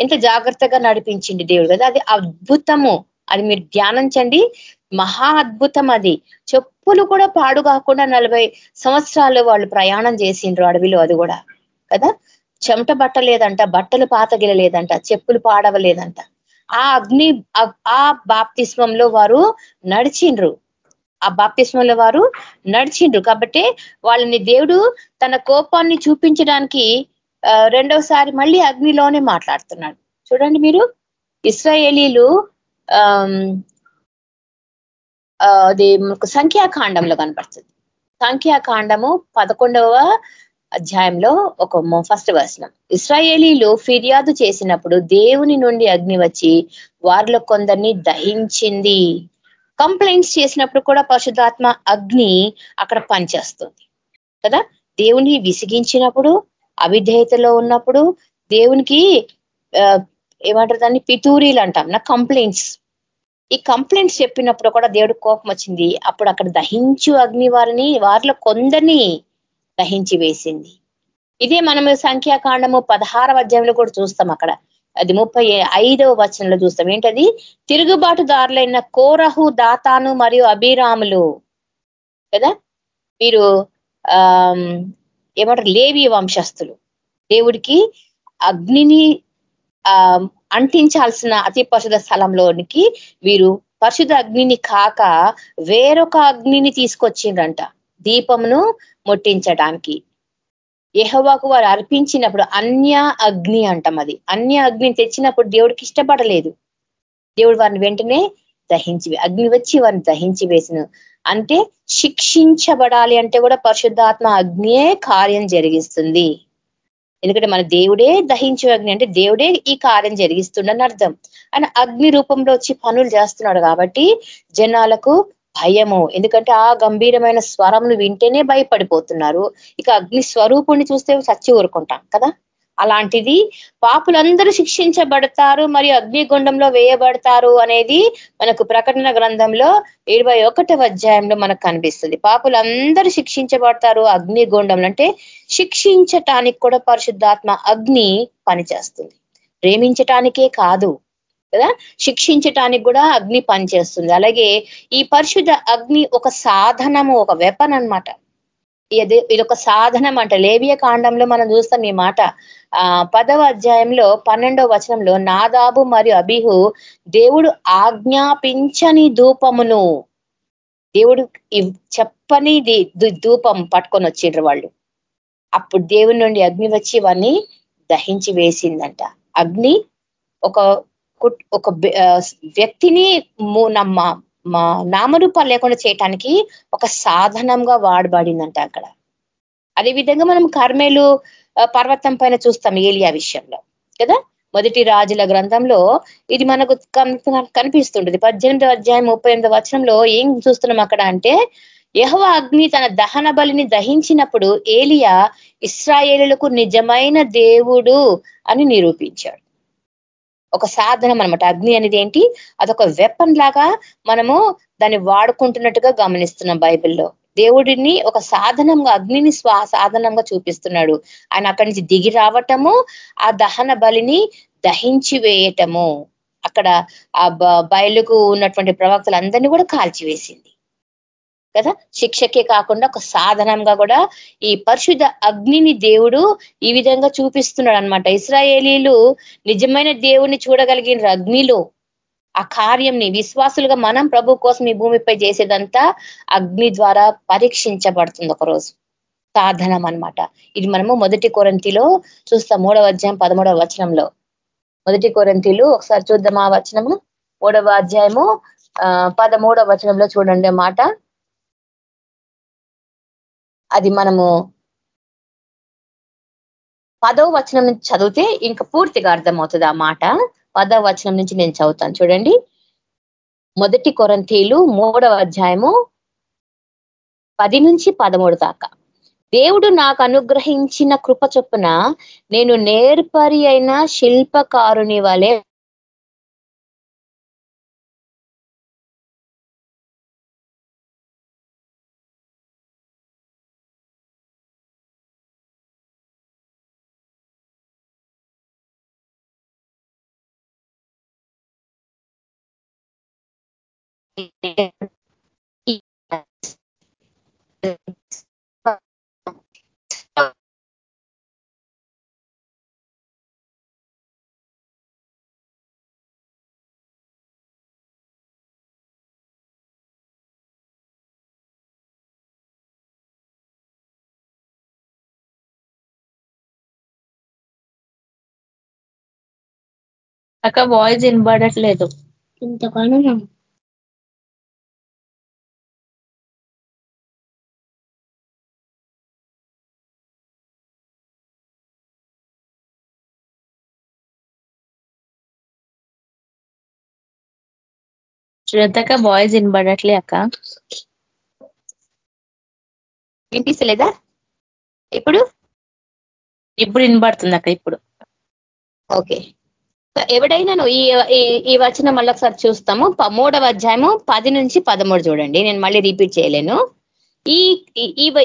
ఎంత జాగ్రత్తగా నడిపించింది దేవుడు కదా. అది అద్భుతము. అది మీరు ధ్యానించండి. మహా అద్భుతం అది. చెప్పులు కూడా పాడు కాకుండా నలభై సంవత్సరాలు వాళ్ళు ప్రయాణం చేసిండ్రు అడవిలో అది కూడా. కదా? చెమట బట్టలేదంట బట్టలు పాతగిలలేదంట చెప్పులు పాడవలేదంట. ఆ అగ్ని ఆ బాప్తిస్వంలో వారు నడిచిండ్రు. ఆ బాప్తిస్మంలో వారు నడిచిండ్రు. కాబట్టి వాళ్ళని దేవుడు తన కోపాన్ని చూపించడానికి రెండవసారి మళ్ళీ అగ్నిలోనే మాట్లాడుతున్నాడు. చూడండి మీరు ఇస్రాయేలీలు అది సంఖ్యాకాండంలో కనపడుతుంది. సంఖ్యాకాండము పదకొండవ అధ్యాయంలో ఒక ఫస్ట్ వర్షనం ఇస్రాయేలీలు ఫిర్యాదు చేసినప్పుడు దేవుని నుండి అగ్ని వచ్చి వారిలో కొందరిని దహించింది. కంప్లైంట్స్ చేసినప్పుడు కూడా పరిశుధాత్మ అగ్ని అక్కడ పనిచేస్తుంది. కదా? దేవుని విసిగించినప్పుడు అవిధేయతలో ఉన్నప్పుడు దేవునికి ఏమంటారు దాన్ని? పితూరీలు అంటాం నా కంప్లైంట్స్. ఈ కంప్లైంట్స్ చెప్పినప్పుడు కూడా దేవుడు కోపం వచ్చింది. అప్పుడు అక్కడ దహించు అగ్ని వారిని వారిలో కొందరిని దహించి వేసింది. ఇదే మనము సంఖ్యాకాండము పదహారవ అధ్యాయంలో కూడా చూస్తాం అక్కడ. అది ముప్పై ఐదవ వచనంలో చూస్తాం. ఏంటది? తిరుగుబాటుదారులైన కోరహు దాతాను మరియు అభిరాములు కదా? వీరు ఆ ఏమంటారు? లేవి వంశస్థులు. దేవుడికి అగ్నిని ఆ అంటించాల్సిన అతి పరిశుధ స్థలంలోనికి వీరు పరిశుధ అగ్నిని కాక వేరొక అగ్నిని తీసుకొచ్చిండ్రంట. దీపమును ముట్టించడానికి యహోవాకు వారు అర్పించినప్పుడు అన్య అగ్ని అంటాం అది. అన్య అగ్నిని తెచ్చినప్పుడు దేవుడికి ఇష్టపడలేదు. దేవుడు వారిని వెంటనే దహించి అగ్ని వచ్చి వారిని దహించి వేసిన. అంటే శిక్షించబడాలి అంటే కూడా పరిశుద్ధాత్మ అగ్నియే కార్యం జరిగిస్తుంది. ఎందుకంటే మన దేవుడే దహించే అగ్ని అంటే దేవుడే ఈ కార్యం జరిగిస్తుండని అర్థం. ఆయన అగ్ని రూపంలో వచ్చి పనులు చేస్తున్నాడు కాబట్టి జనాలకు భయము. ఎందుకంటే ఆ గంభీరమైన స్వరంను వింటేనే భయపడిపోతున్నారు. ఇక అగ్ని స్వరూపుణ్ణి చూస్తే చచ్చి ఊరుకుంటాం కదా? అలాంటిది పాపులందరూ శిక్షించబడతారు మరియు అగ్నిగుండంలో వేయబడతారు అనేది మనకు ప్రకటన గ్రంథంలో ఇరవై ఒకటవ అధ్యాయంలో మనకు కనిపిస్తుంది. పాపులందరూ శిక్షించబడతారు అగ్నిగుండంలో. అంటే శిక్షించటానికి కూడా పరిశుద్ధాత్మ అగ్ని పనిచేస్తుంది. ప్రేమించటానికే కాదు. కదా? శిక్షించటానికి కూడా అగ్ని పనిచేస్తుంది. అలాగే ఈ పరిశుద్ధ అగ్ని ఒక సాధనము ఒక వెపన్ అనమాట ఇది ఇది ఒక సాధనం అంట. లేవియ కాండంలో మనం చూస్తాం ఈ మాట. ఆ పదవ అధ్యాయంలో పన్నెండవ వచనంలో నాదాబు మరియు అభిహు దేవుడు ఆజ్ఞాపించని ధూపమును దేవుడు చెప్పని ధూపం పట్టుకొని వచ్చిండ్రు వాళ్ళు. అప్పుడు దేవుని నుండి అగ్ని వచ్చి వాడిని దహించి వేసిందంట. అగ్ని ఒక ఒక వ్యక్తిని మా నామరూపాలు లేకుండా చేయటానికి ఒక సాధనంగా వాడబడిందంట అక్కడ. అదేవిధంగా మనం కర్మేలు పర్వతం పైన చూస్తాం ఏలియా విషయంలో కదా? మొదటి రాజుల గ్రంథంలో ఇది మనకు కనిపిస్తుంటుంది. పద్దెనిమిదో అధ్యాయం ముప్పై ఎనిమిదో వచనంలో ఏం చూస్తున్నాం అక్కడ అంటే యహవ అగ్ని తన దహన బలిని దహించినప్పుడు ఏలియా ఇస్రాయేలులకు నిజమైన దేవుడు అని నిరూపించాడు. ఒక సాధనం అనమాట అగ్ని అనేది ఏంటి? అదొక వెపన్ లాగా మనము దాన్ని వాడుకుంటున్నట్టుగా గమనిస్తున్నాం బైబిల్లో. దేవుడిని ఒక సాధనంగా అగ్నిని స్వా సాధనంగా చూపిస్తున్నాడు. ఆయన అక్కడి నుంచి దిగి రావటము ఆ దహన బలిని దహించి వేయటము. అక్కడ ఆ బయలుకు ఉన్నటువంటి ప్రవక్తలందరినీ కూడా కాల్చివేసింది. కదా? శిక్షకే కాకుండా ఒక సాధనంగా కూడా ఈ పరిశుద్ధ అగ్నిని దేవుడు ఈ విధంగా చూపిస్తున్నాడు అనమాట ఇస్రాయేలీలు నిజమైన దేవుణ్ణి చూడగలిగిన అగ్నిలో ఆ కార్యంని విశ్వాసులుగా మనం ప్రభు కోసం ఈ భూమిపై చేసేదంతా అగ్ని ద్వారా పరీక్షించబడుతుంది ఒకరోజు. సాధనం అనమాట ఇది మనము మొదటి కొరంతిలో చూస్తాం మూడవ అధ్యాయం పదమూడవ వచనంలో. మొదటి కొరంతిలు ఒకసారి చూద్దాం ఆ వచనము. మూడవ అధ్యాయము పదమూడవ వచనంలో చూడండి మాట అది మనము పదవ వచనం నుంచి చదివితే ఇంకా పూర్తిగా అర్థమవుతుంది ఆ మాట. పదవ వచనం నుంచి నేను చదువుతాను. చూడండి. మొదటి కొరంతీలు మూడవ అధ్యాయము పది నుంచి పదమూడు దాకా. దేవుడు నాకు అనుగ్రహించిన కృప చొప్పున నేను నేర్పరి అయిన శిల్పకారుని వలె అక్క వాయిస్ వినబడట్లేదు. ఇంతకాలం శ్రద్ధక వాయిస్ వినబడట్లే అక్క. వినిపిస్తలేదా? ఇప్పుడు? ఇప్పుడు వినబడుతుంది అక్క ఇప్పుడు. ఓకే. ఎవడైనాను ఈ ఈ వచనం మళ్ళీ ఒకసారి చూస్తాము. మూడవ అధ్యాయము పది నుంచి పదమూడు చూడండి. నేను మళ్ళీ రిపీట్ చేయలేను. ఈ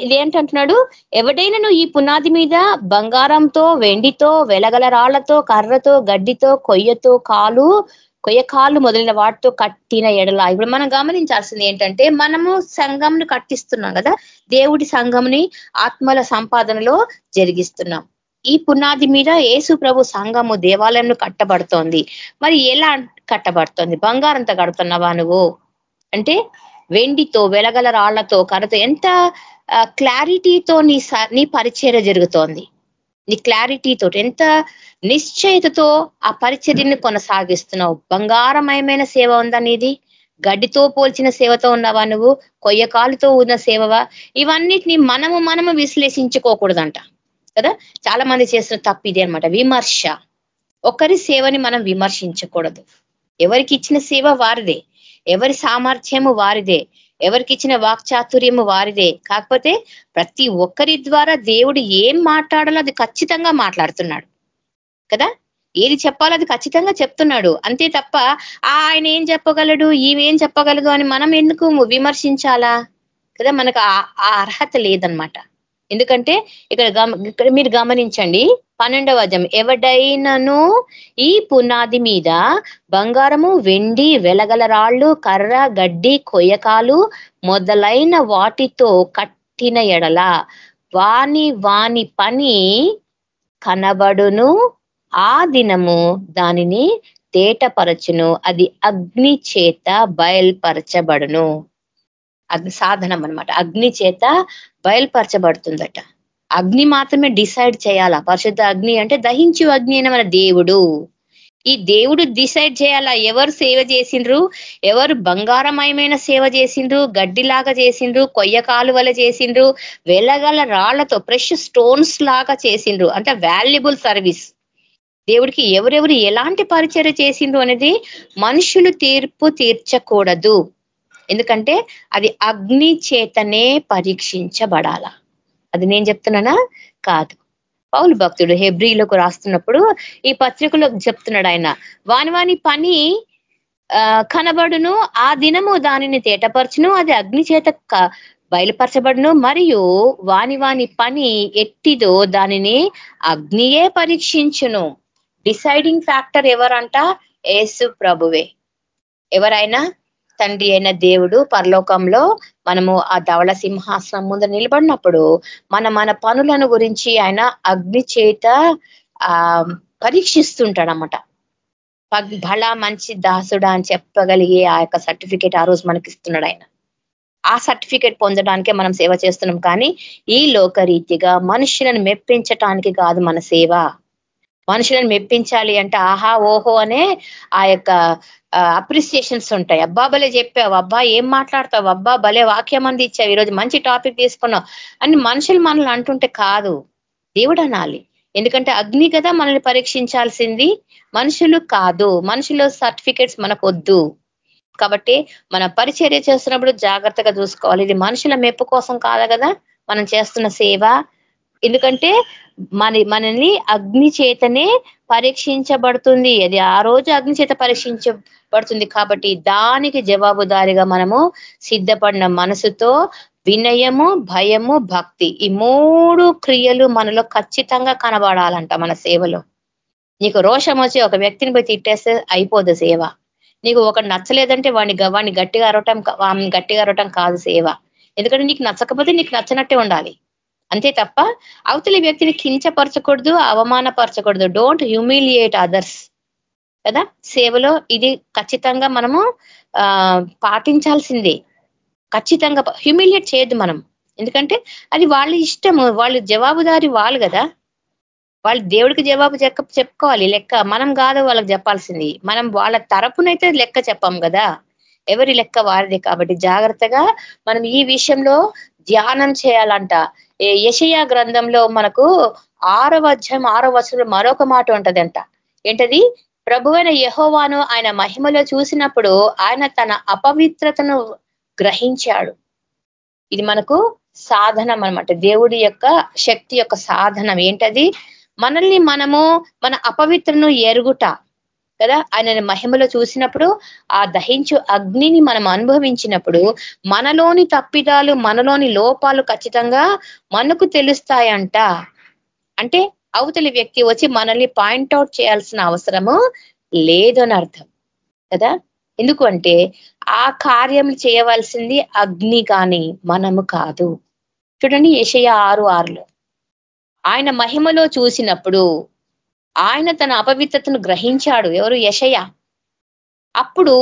ఇదేంటంటున్నాడు ఎవడైనాను ఈ పునాది మీద బంగారంతో వెండితో వెలగల రాళ్ళతో కర్రతో గడ్డితో కొయ్యతో కాలు కొయ్యకాలు మొదలైన వాటితో కట్టిన ఎడల. ఇప్పుడు మనం గమనించాల్సింది ఏంటంటే మనము సంఘంను కట్టిస్తున్నాం కదా దేవుడి సంఘంని ఆత్మల సంపాదనలో జరిగిస్తున్నాం. ఈ పునాది మీద ఏసు ప్రభు సంఘము దేవాలయంలో కట్టబడుతోంది. మరి ఎలా కట్టబడుతోంది? బంగారంతో కడుతున్నావా నువ్వు? అంటే వెండితో వెలగల రాళ్ళతో కరతో ఎంత క్లారిటీతో నీ నీ పరిచర్య జరుగుతోంది. నీ క్లారిటీతో ఎంత నిశ్చయితతో ఆ పరిచర్యని కొనసాగిస్తున్నావు? బంగారమయమైన సేవ ఉందా నీది? గడ్డితో పోల్చిన సేవతో ఉన్నావా నువ్వు? కొయ్యకాలుతో ఉన్న సేవవా? ఇవన్నిటిని మనము మనము విశ్లేషించుకోకూడదంట. కదా? చాలా మంది చేస్తున్న తప్పు ఇది అనమాట విమర్శ. ఒకరి సేవని మనం విమర్శించకూడదు. ఎవరికి ఇచ్చిన సేవ వారిదే. ఎవరి సామర్థ్యము వారిదే. ఎవరికి ఇచ్చిన వాక్చాతుర్యము వారిదే. కాకపోతే ప్రతి ఒక్కరి ద్వారా దేవుడు ఏం మాట్లాడాలో అది ఖచ్చితంగా మాట్లాడుతున్నాడు. కదా? ఏది చెప్పాలో అది ఖచ్చితంగా చెప్తున్నాడు. అంతే తప్ప ఆయన ఏం చెప్పగలడు? ఈమెం చెప్పగలదు అని మనం ఎందుకు విమర్శించాలా? కదా? మనకు ఆ అర్హత లేదనమాట ఎందుకంటే ఇక్కడ ఇక్కడ మీరు గమనించండి పన్నెండవ అధ్యాయం. ఎవడైనను ఈ పునాది మీద బంగారము వెండి వెలగల రాళ్ళు కర్ర గడ్డి కొయ్యకాలు మొదలైన వాటితో కట్టిన ఎడల వాని వాని పని కనబడును. ఆ దినము దానిని తేటపరచును. అది అగ్ని చేత బయల్పరచబడును. అగ్ని సాధనం అనమాట అగ్ని చేత బయలుపరచబడుతుందట. అగ్ని మాత్రమే డిసైడ్ చేయాలా? పరిశుద్ధ అగ్ని అంటే దహించు అగ్ని అయిన మన దేవుడు. ఈ దేవుడు డిసైడ్ చేయాలా? ఎవరు సేవ చేసిండ్రు? ఎవరు బంగారమయమైన సేవ చేసిండ్రు? గడ్డిలాగా చేసిండ్రు? కొయ్య కాలువల చేసిండ్రు? వెలగల రాళ్ళతో ఫ్రెష్ స్టోన్స్ లాగా చేసిండ్రు. అంటే వాల్యుబుల్ సర్వీస్ దేవుడికి ఎవరెవరు ఎలాంటి పరిచయం చేసిండ్రు అనేది మనుషులు తీర్పు తీర్చకూడదు. ఎందుకంటే అది అగ్ని చేతనే పరీక్షించబడాల? అది నేను చెప్తున్నానా? కాదు. పౌలు భక్తుడు హెబ్రిలోకి రాస్తున్నప్పుడు ఈ పత్రికలో చెప్తున్నాడు ఆయన వాని వాని పని కనబడును ఆ దినము దానిని తేటపరచును అది అగ్ని చేత బయలుపరచబడును మరియు వాని వాని పని ఎట్టిదో దానిని అగ్నియే పరీక్షించును. డిసైడింగ్ ఫ్యాక్టర్ ఎవరంట? ఏసు ప్రభువే. ఎవరైనా? తండ్రి అయిన దేవుడు పరలోకంలో మనము ఆ ధవళ సింహాసనం ముందు నిలబడినప్పుడు మన మన పనులను గురించి ఆయన అగ్ని చేత ఆ పరీక్షిస్తుంటాడనమాట బళ మంచి దాసుడా అని చెప్పగలిగే ఆ యొక్క సర్టిఫికేట్ ఆ రోజు మనకి ఇస్తున్నాడు ఆయన. ఆ సర్టిఫికేట్ పొందడానికే మనం సేవ చేస్తున్నాం కానీ ఈ లోకరీతిగా మనుషులను మెప్పించటానికి కాదు మన సేవ. మనుషులను మెప్పించాలి అంటే ఆహా ఓహో అనే ఆ యొక్క అప్రిసియేషన్స్ ఉంటాయి. అబ్బా భలే చెప్పావు అబ్బా ఏం మాట్లాడతావు అబ్బా భలే వాక్యం అంది ఇచ్చావు ఈరోజు మంచి టాపిక్ తీసుకున్నావు అని మనుషులు మనల్ని అంటుంటే కాదు. దేవుడు అనాలి. ఎందుకంటే అగ్ని కదా మనల్ని పరీక్షించాల్సింది. మనుషులు కాదు. మనుషులు సర్టిఫికేట్స్ మనకు వద్దు కాబట్టి మన పరిచర్య చేస్తున్నప్పుడు జాగ్రత్తగా చూసుకోవాలి. ఇది మనుషుల మెప్పు కోసం కాదు కదా మనం చేస్తున్న సేవ. ఎందుకంటే మన మనల్ని అగ్ని చేతనే పరీక్షించబడుతుంది. అది ఆ రోజు అగ్ని చేత పరీక్షించబడుతుంది కాబట్టి దానికి జవాబుదారిగా మనము సిద్ధపడిన మనసుతో వినయము భయము భక్తి ఈ మూడు క్రియలు మనలో ఖచ్చితంగా కనబడాలంట మన సేవలో. నీకు రోషం వచ్చి ఒక వ్యక్తిని పోయి తిట్టేస్తే అయిపోదు సేవ. నీకు ఒక నచ్చలేదంటే వాడిని వాడిని గట్టిగా అరవటం గట్టిగా అరవటం కాదు సేవ. ఎందుకంటే నీకు నచ్చకపోతే నీకు నచ్చనట్టే ఉండాలి. అంతే తప్ప అవతలి వ్యక్తిని కించపరచకూడదు అవమానపరచకూడదు. డోంట్ హ్యూమిలియేట్ అదర్స్ కదా? సేవలో ఇది ఖచ్చితంగా మనము పాటించాల్సిందే. ఖచ్చితంగా హ్యూమిలియేట్ చేయొద్దు మనం. ఎందుకంటే అది వాళ్ళ ఇష్టము వాళ్ళు జవాబుదారి వాళ్ళు కదా. వాళ్ళు దేవుడికి జవాబు చెక్క చెప్పుకోవాలి లెక్క. మనం కాదు వాళ్ళకి చెప్పాల్సింది. మనం వాళ్ళ తరపునైతే లెక్క చెప్పాం కదా. ఎవరి లెక్క వారిదే కాబట్టి జాగ్రత్తగా మనం ఈ విషయంలో ధ్యానం చేయాలంట. యషయా గ్రంథంలో మనకు ఆరవ అధ్యాయం ఆరో వచనంలో మరొక మాట ఉంటదంట. ఏంటది? ప్రభువైన యహోవాను ఆయన మహిమలో చూసినప్పుడు ఆయన తన అపవిత్రతను గ్రహించాడు. ఇది మనకు సాధనం అనమాట దేవుడి యొక్క శక్తి యొక్క సాధనం. ఏంటది? మనల్ని మనము మన అపవిత్రను ఎరుగుట కదా? ఆయన మహిమలో చూసినప్పుడు ఆ దహించు అగ్నిని మనం అనుభవించినప్పుడు మనలోని తప్పిదాలు మనలోని లోపాలు ఖచ్చితంగా మనకు తెలుస్తాయంట. అంటే అవతలి వ్యక్తి వచ్చి మనల్ని పాయింట్అవుట్ చేయాల్సిన అవసరము లేదని అర్థం. కదా? ఎందుకు అంటే ఆ కార్యం చేయవలసింది అగ్ని కానీ మనము కాదు. చూడండి యషయ ఆరు ఆరులో. ఆయన మహిమలో చూసినప్పుడు ఆయన తన అపవిత్రతను గ్రహించాడు. ఎవరు? యషయ. అప్పుడు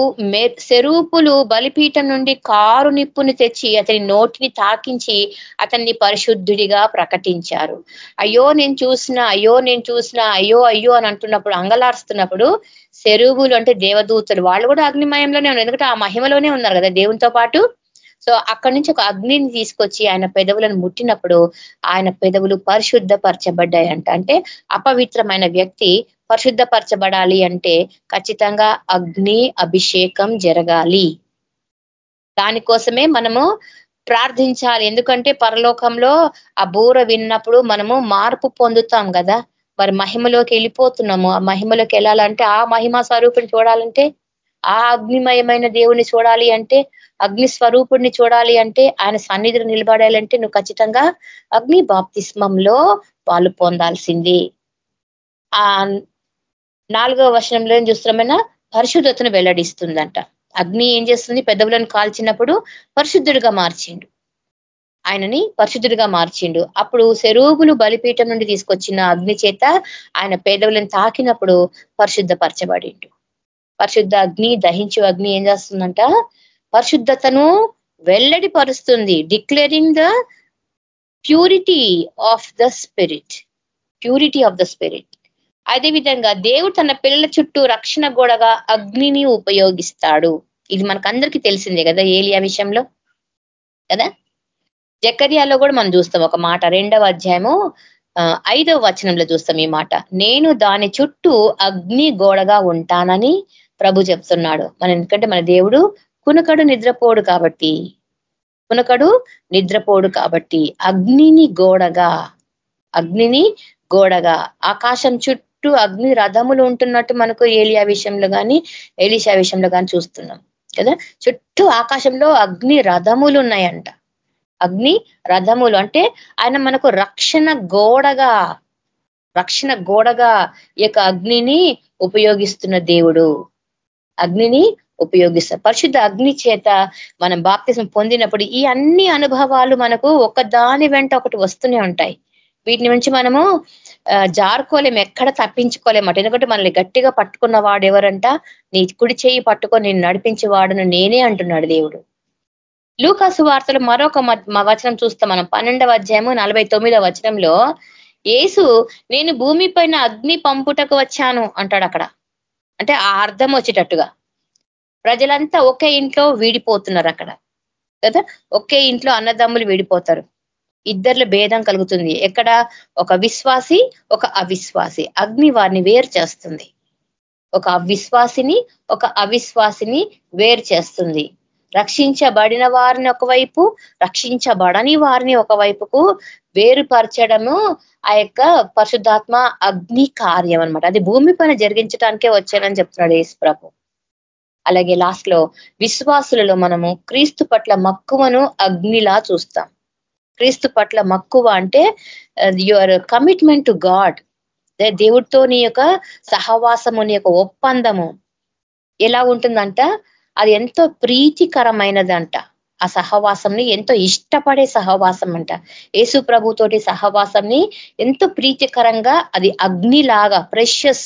సెరూపులు బలిపీఠం నుండి కారు నిప్పుని తెచ్చి అతని నోటిని తాకించి అతన్ని పరిశుద్ధుడిగా ప్రకటించారు. అయ్యో నేను చూసిన అయ్యో నేను చూసిన అయ్యో అయ్యో అని అంటున్నప్పుడు అంగలారుస్తున్నప్పుడు సెరువులు అంటే దేవదూతలు. వాళ్ళు కూడా అగ్నిమయంలోనే ఉన్నారు. ఎందుకంటే ఆ మహిమలోనే ఉన్నారు కదా దేవునితో పాటు. సో అక్కడి నుంచి ఒక అగ్నిని తీసుకొచ్చి ఆయన పెదవులను ముట్టినప్పుడు ఆయన పెదవులు పరిశుద్ధపరచబడ్డాయంట. అంటే అపవిత్రమైన వ్యక్తి పరిశుద్ధపరచబడాలి అంటే ఖచ్చితంగా అగ్ని అభిషేకం జరగాలి. దానికోసమే మనము ప్రార్థించాలి. ఎందుకంటే పరలోకంలో ఆ బూర విన్నప్పుడు మనము మార్పు పొందుతాం కదా. మరి మహిమలోకి వెళ్ళిపోతున్నాము. ఆ మహిమలోకి వెళ్ళాలంటే ఆ మహిమ స్వరూపిని చూడాలంటే ఆ అగ్నిమయమైన దేవుని చూడాలి అంటే అగ్ని స్వరూపుడిని చూడాలి అంటే ఆయన సన్నిధిని నిలబడాలంటే నువ్వు ఖచ్చితంగా అగ్ని బాప్తిస్మంలో పాలు పొందాల్సింది. ఆ నాలుగవ వర్షంలో ఏం చూస్తున్నామైనా? పరిశుద్ధతను వెల్లడిస్తుందంట. అగ్ని ఏం చేస్తుంది? పెద్దవులను కాల్చినప్పుడు పరిశుద్ధుడిగా మార్చిండు. ఆయనని పరిశుద్ధుడిగా మార్చిండు. అప్పుడు శరూపులు బలిపీఠం నుండి తీసుకొచ్చిన అగ్ని చేత ఆయన పేదవులను తాకినప్పుడు పరిశుద్ధపరచబడిండు. పరిశుద్ధ అగ్ని దహించు అగ్ని ఏం చేస్తుందంట? పరిశుద్ధతను వెల్లడి పరుస్తుంది declaring the purity of the spirit purity of the spirit అదేవిధంగా దేవుడు తన పిల్లల చుట్టూ రక్షణ గోడగా అగ్నిని ఉపయోగిస్తాడు. ఇది మనకందరికీ తెలిసిందే కదా ఏలియా విషయంలో? కదా? జకర్యాలో కూడా మనం చూస్తాం ఒక మాట. రెండవ అధ్యాయము ఐదవ వచనంలో చూస్తాం ఈ మాట. నేను దాని చుట్టూ అగ్ని గోడగా ఉంటానని ప్రభు చెప్తున్నాడు. మన ఎందుకంటే మన దేవుడు కునకడు నిద్రపోడు కాబట్టి కునకడు నిద్రపోడు కాబట్టి అగ్నిని గోడగా అగ్నిని గోడగా ఆకాశం చుట్టూ అగ్ని రథములు ఉంటున్నట్టు మనకు ఏలియా విషయంలో కానీ ఏలిషా విషయంలో కానీ చూస్తున్నాం. కదా? చుట్టూ ఆకాశంలో అగ్ని రథములు ఉన్నాయంట. అగ్ని రథములు అంటే ఆయన మనకు రక్షణ గోడగా రక్షణ గోడగా ఈ అగ్నిని ఉపయోగిస్తున్న దేవుడు. అగ్నిని ఉపయోగిస్తారు పరిశుద్ధ అగ్ని చేత మనం బాప్తిజం పొందినప్పుడు ఈ అన్ని అనుభవాలు మనకు ఒకదాని వెంట ఒకటి వస్తూనే ఉంటాయి. వీటిని నుంచి మనము జారుకోలేము ఎక్కడ తప్పించుకోలేమట ఎందుకంటే మనల్ని గట్టిగా పట్టుకున్న వాడు ఎవరంట? నీ కుడి చేయి పట్టుకొని నేను నడిపించి వాడును నేనే అంటున్నాడు దేవుడు. లూకాసు వార్తలు మరొక వచనం చూస్తాం మనం. పన్నెండవ అధ్యాయము నలభై తొమ్మిదవ వచనంలో ఏసు నేను భూమి పైన అగ్ని పంపుటకు వచ్చాను అంటాడు అక్కడ. అంటే ఆ అర్థం వచ్చేటట్టుగా. ప్రజలంతా ఒకే ఇంట్లో వీడిపోతున్నారు అక్కడ. కదా? ఒకే ఇంట్లో అన్నదమ్ములు వీడిపోతారు. ఇద్దర్ల భేదం కలుగుతుంది. ఎక్కడ? ఒక విశ్వాసి ఒక అవిశ్వాసి. అగ్ని వారిని వేరు చేస్తుంది. ఒక అవిశ్వాసిని ఒక అవిశ్వాసిని వేరు చేస్తుంది. రక్షించబడిన వారిని ఒకవైపు రక్షించబడని వారిని ఒకవైపుకు వేరుపరచడము ఆ యొక్క పరిశుద్ధాత్మ అగ్ని కార్యం అనమాట అది భూమి పైన జరిగించడానికే వచ్చానని చెప్తున్నాడు యేసు ప్రభు. అలాగే లాస్ట్లో విశ్వాసులలో మనము క్రీస్తు పట్ల మక్కువను అగ్నిలా చూస్తాం. క్రీస్తు పట్ల మక్కువ అంటే యువర్ కమిట్మెంట్ టు గాడ్ దేవుడితో నీ యొక్క సహవాసము నీ యొక్క ఒప్పందము ఎలా ఉంటుందంట? అది ఎంతో ప్రీతికరమైనదంట. ఆ సహవాసంని ఎంతో ఇష్టపడే సహవాసం అంట యేసు ప్రభుతోటి సహవాసంని ఎంతో ప్రీతికరంగా అది అగ్నిలాగా ప్రెషస్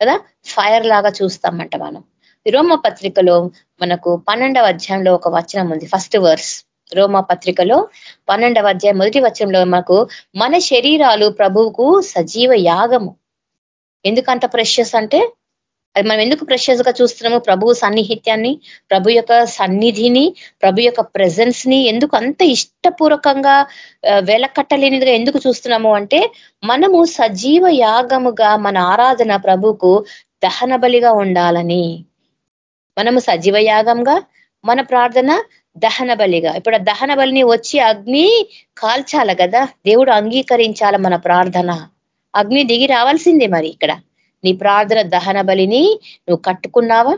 కదా ఫైర్ లాగా చూస్తామంట మనం. రోమ పత్రికలో మనకు పన్నెండవ అధ్యాయంలో ఒక వచనం ఉంది. ఫస్ట్ వర్స్ రోమ పత్రికలో పన్నెండవ అధ్యాయం మొదటి వచనంలో మనకు మన శరీరాలు ప్రభువుకు సజీవ యాగము. ఎందుకంత ప్రెషస్ అంటే? అది మనం ఎందుకు ప్రెషస్గా చూస్తున్నాము? ప్రభు సన్నిహిత్యాన్ని ప్రభు యొక్క సన్నిధిని ప్రభు యొక్క ప్రెజెన్స్ని ఎందుకు అంత ఇష్టపూర్వకంగా వెలకట్టలేనిదిగా ఎందుకు చూస్తున్నాము అంటే మనము సజీవ యాగముగా మన ఆరాధన ప్రభుకు దహన బలిగా ఉండాలని. మనము సజీవ యాగంగా మన ప్రార్థన దహన బలిగా. ఇప్పుడు దహన బలిని వచ్చి అగ్ని కాల్చాల కదా? దేవుడు అంగీకరించాల మన ప్రార్థన. అగ్ని దిగి రావాల్సిందే మరి ఇక్కడ. నీ ప్రార్థన దహన బలిని నువ్వు కట్టుకున్నావా?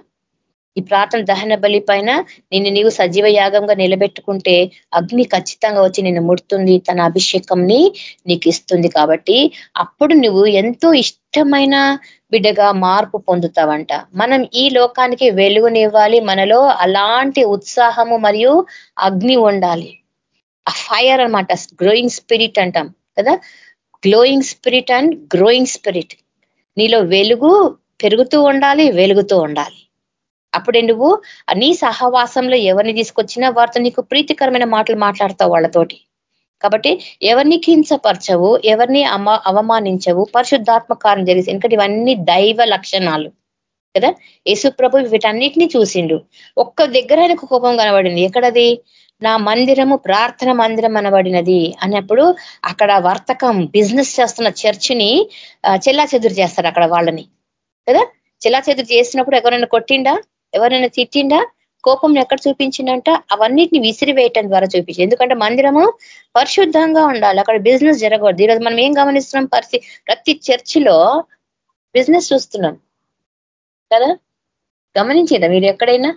ఈ ప్రార్థన దహన బలి పైన నిన్ను నీవు సజీవ యాగంగా నిలబెట్టుకుంటే అగ్ని ఖచ్చితంగా వచ్చి నిన్ను ముడుతుంది తన అభిషేకంని నీకు ఇస్తుంది కాబట్టి అప్పుడు నువ్వు ఎంతో ఇష్టమైన బిడ్డగా మార్పు పొందుతావంట. మనం ఈ లోకానికి వెలుగునివ్వాలి మనలో అలాంటి ఉత్సాహము మరియు అగ్ని ఉండాలి. ఆ ఫైర్ అనమాట గ్రోయింగ్ స్పిరిట్ అంటాం కదా? Glowing spirit and growing spirit నీలో వెలుగు పెరుగుతూ ఉండాలి వెలుగుతూ ఉండాలి. అప్పుడే నువ్వు నీ సహవాసంలో ఎవరిని తీసుకొచ్చినా వారితో నీకు ప్రీతికరమైన మాటలు మాట్లాడతావు వాళ్ళతోటి. కాబట్టి ఎవరిని కించపరచవు ఎవరిని అమ అవమానించవు పరిశుద్ధాత్మ కారణం జరిగింది ఎందుకంటే ఇవన్నీ దైవ లక్షణాలు. కదా? యేసు ప్రభు వీటన్నిటినీ చూసిండు. ఒక్క దగ్గర ఆయనకు కోపం కనబడింది. ఎక్కడది? నా మందిరము ప్రార్థన మందిరం అనబడినది అన్నప్పుడు అక్కడ వర్తకం బిజినెస్ చేస్తున్న చర్చిని చెల్లా చెదురు చేస్తారు అక్కడ వాళ్ళని. కదా? చెల్లా చెదురు చేసినప్పుడు ఎవరైనా కొట్టిండా? ఎవరైనా తిట్టిండా? కోపం ఎక్కడ చూపించిందంట? అవన్నిటిని విసిరివేయటం ద్వారా చూపించింది. ఎందుకంటే మందిరము పరిశుద్ధంగా ఉండాలి. అక్కడ బిజినెస్ జరగకూడదు. ఈరోజు మనం ఏం గమనిస్తున్నాం? పరిస్థితి ప్రతి చర్చిలో బిజినెస్ చూస్తున్నాం. కదా? గమనించేదా మీరు ఎక్కడైనా?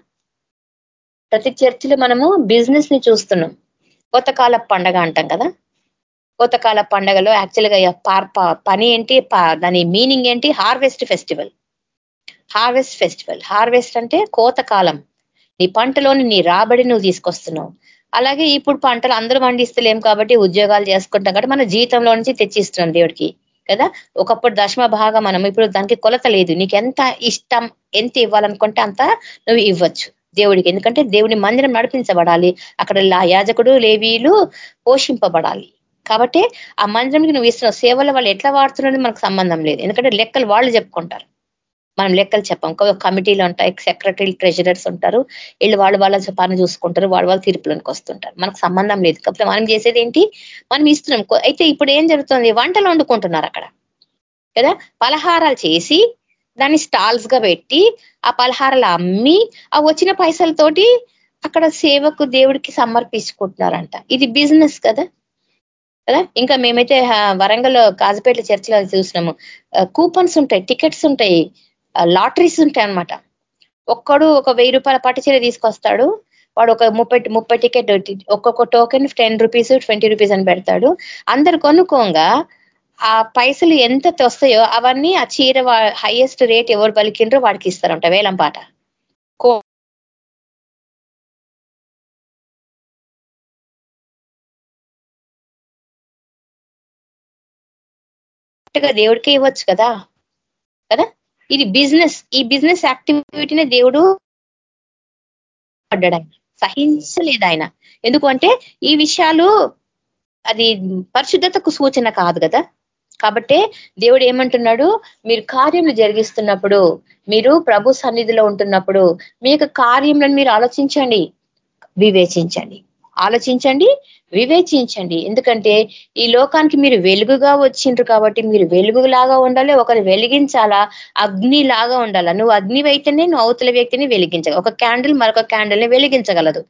ప్రతి చర్చిలో మనము బిజినెస్ని చూస్తున్నాం. కొత్తకాల పండగ అంటాం కదా? కొత్తకాల పండగలో యాక్చువల్గా పని ఏంటి? దాని మీనింగ్ ఏంటి? Harvest festival harvest festival harvest అంటే కోతకాలం నీ పంటలోని నీ రాబడి నువ్వు తీసుకొస్తున్నావు. అలాగే ఇప్పుడు పంటలు అందరూ పండిస్తలేం కాబట్టి ఉద్యోగాలు చేసుకుంటాం కాబట్టి మన జీవితంలో నుంచి తెచ్చిస్తున్నాం దేవుడికి కదా? ఒకప్పుడు దశమ భాగం మనం ఇప్పుడు దానికి కొలత లేదు. నీకు ఎంత ఇష్టం ఎంత ఇవ్వాలనుకుంటే అంత నువ్వు ఇవ్వచ్చు. దేవుడికి. ఎందుకంటే దేవుని మందిరం నడిపించబడాలి. అక్కడ యాజకుడు లేవీలు పోషింపబడాలి. కాబట్టి ఆ మందిరంకి నువ్వు ఇస్తున్న సేవలు వాళ్ళు ఎట్లా వాడుతున్నది మనకు సంబంధం లేదు. ఎందుకంటే లెక్కలు వాళ్ళు చెప్పుకుంటారు. మనం లెక్కలు చెప్పాం. కమిటీలు ఉంటాయి సెక్రటరీ ట్రెజరర్స్ ఉంటారు. వీళ్ళు వాళ్ళు వాళ్ళ పని చూసుకుంటారు వాళ్ళు వాళ్ళ తీర్పులోనికి వస్తుంటారు. మనకు సంబంధం లేదు. కాకపోతే మనం చేసేది ఏంటి? మనం ఇస్తున్నాం. అయితే ఇప్పుడు ఏం జరుగుతుంది? వంటలు వండుకుంటున్నారు అక్కడ. కదా? పలహారాలు చేసి దాన్ని స్టాల్స్గా పెట్టి ఆ పలహారాలు అమ్మి ఆ వచ్చిన పైసలతోటి అక్కడ సేవకు దేవుడికి సమర్పించుకుంటున్నారంట. ఇది బిజినెస్ కదా? కదా? ఇంకా మేమైతే వరంగల్ కాజపేట చర్చిలో చూసినాము. కూపన్స్ ఉంటాయి టికెట్స్ ఉంటాయి లాటరీస్ ఉంటాయి అనమాట ఒక్కడు ఒక వెయ్యి రూపాయల పట్టుచీర తీసుకొస్తాడు. వాడు ఒక ముప్పై ముప్పై టికెట్ ఒక్కొక్క token ten rupees twenty rupees అని పెడతాడు. అందరు కొనుక్కోగా ఆ పైసలు ఎంత వస్తాయో అవన్నీ ఆ చీర హైయెస్ట్ రేట్ ఎవరు పలికిండ్రో వాడికి ఇస్తారంట వేలం పాట. దేవుడికే ఇవ్వచ్చు కదా? కదా? ఇది బిజినెస్ ఈ బిజినెస్ యాక్టివిటీనే దేవుడు పడ్డాడు ఆయన సహించలేదు ఆయన. ఎందుకంటే ఈ విషయాలు అది పరిశుద్ధతకు సూచన కాదు కదా? కాబట్టి దేవుడు ఏమంటున్నాడు? మీరు కార్యములు జరిగిస్తున్నప్పుడు మీరు ప్రభు సన్నిధిలో ఉంటున్నప్పుడు మీ యొక్క కార్యములను మీరు ఆలోచించండి. వివేచించండి. ఆలోచించండి వివేచించండి. ఎందుకంటే ఈ లోకానికి మీరు వెలుగుగా వచ్చిండ్రు కాబట్టి మీరు వెలుగులాగా ఉండాలి ఒకరు వెలిగించాలా అగ్ని లాగా ఉండాలా. నువ్వు అగ్ని అయితేనే నువ్వు అవతల వ్యక్తిని వెలిగించగల ఒక క్యాండిల్ మరొక క్యాండిల్ని వెలిగించగలదు.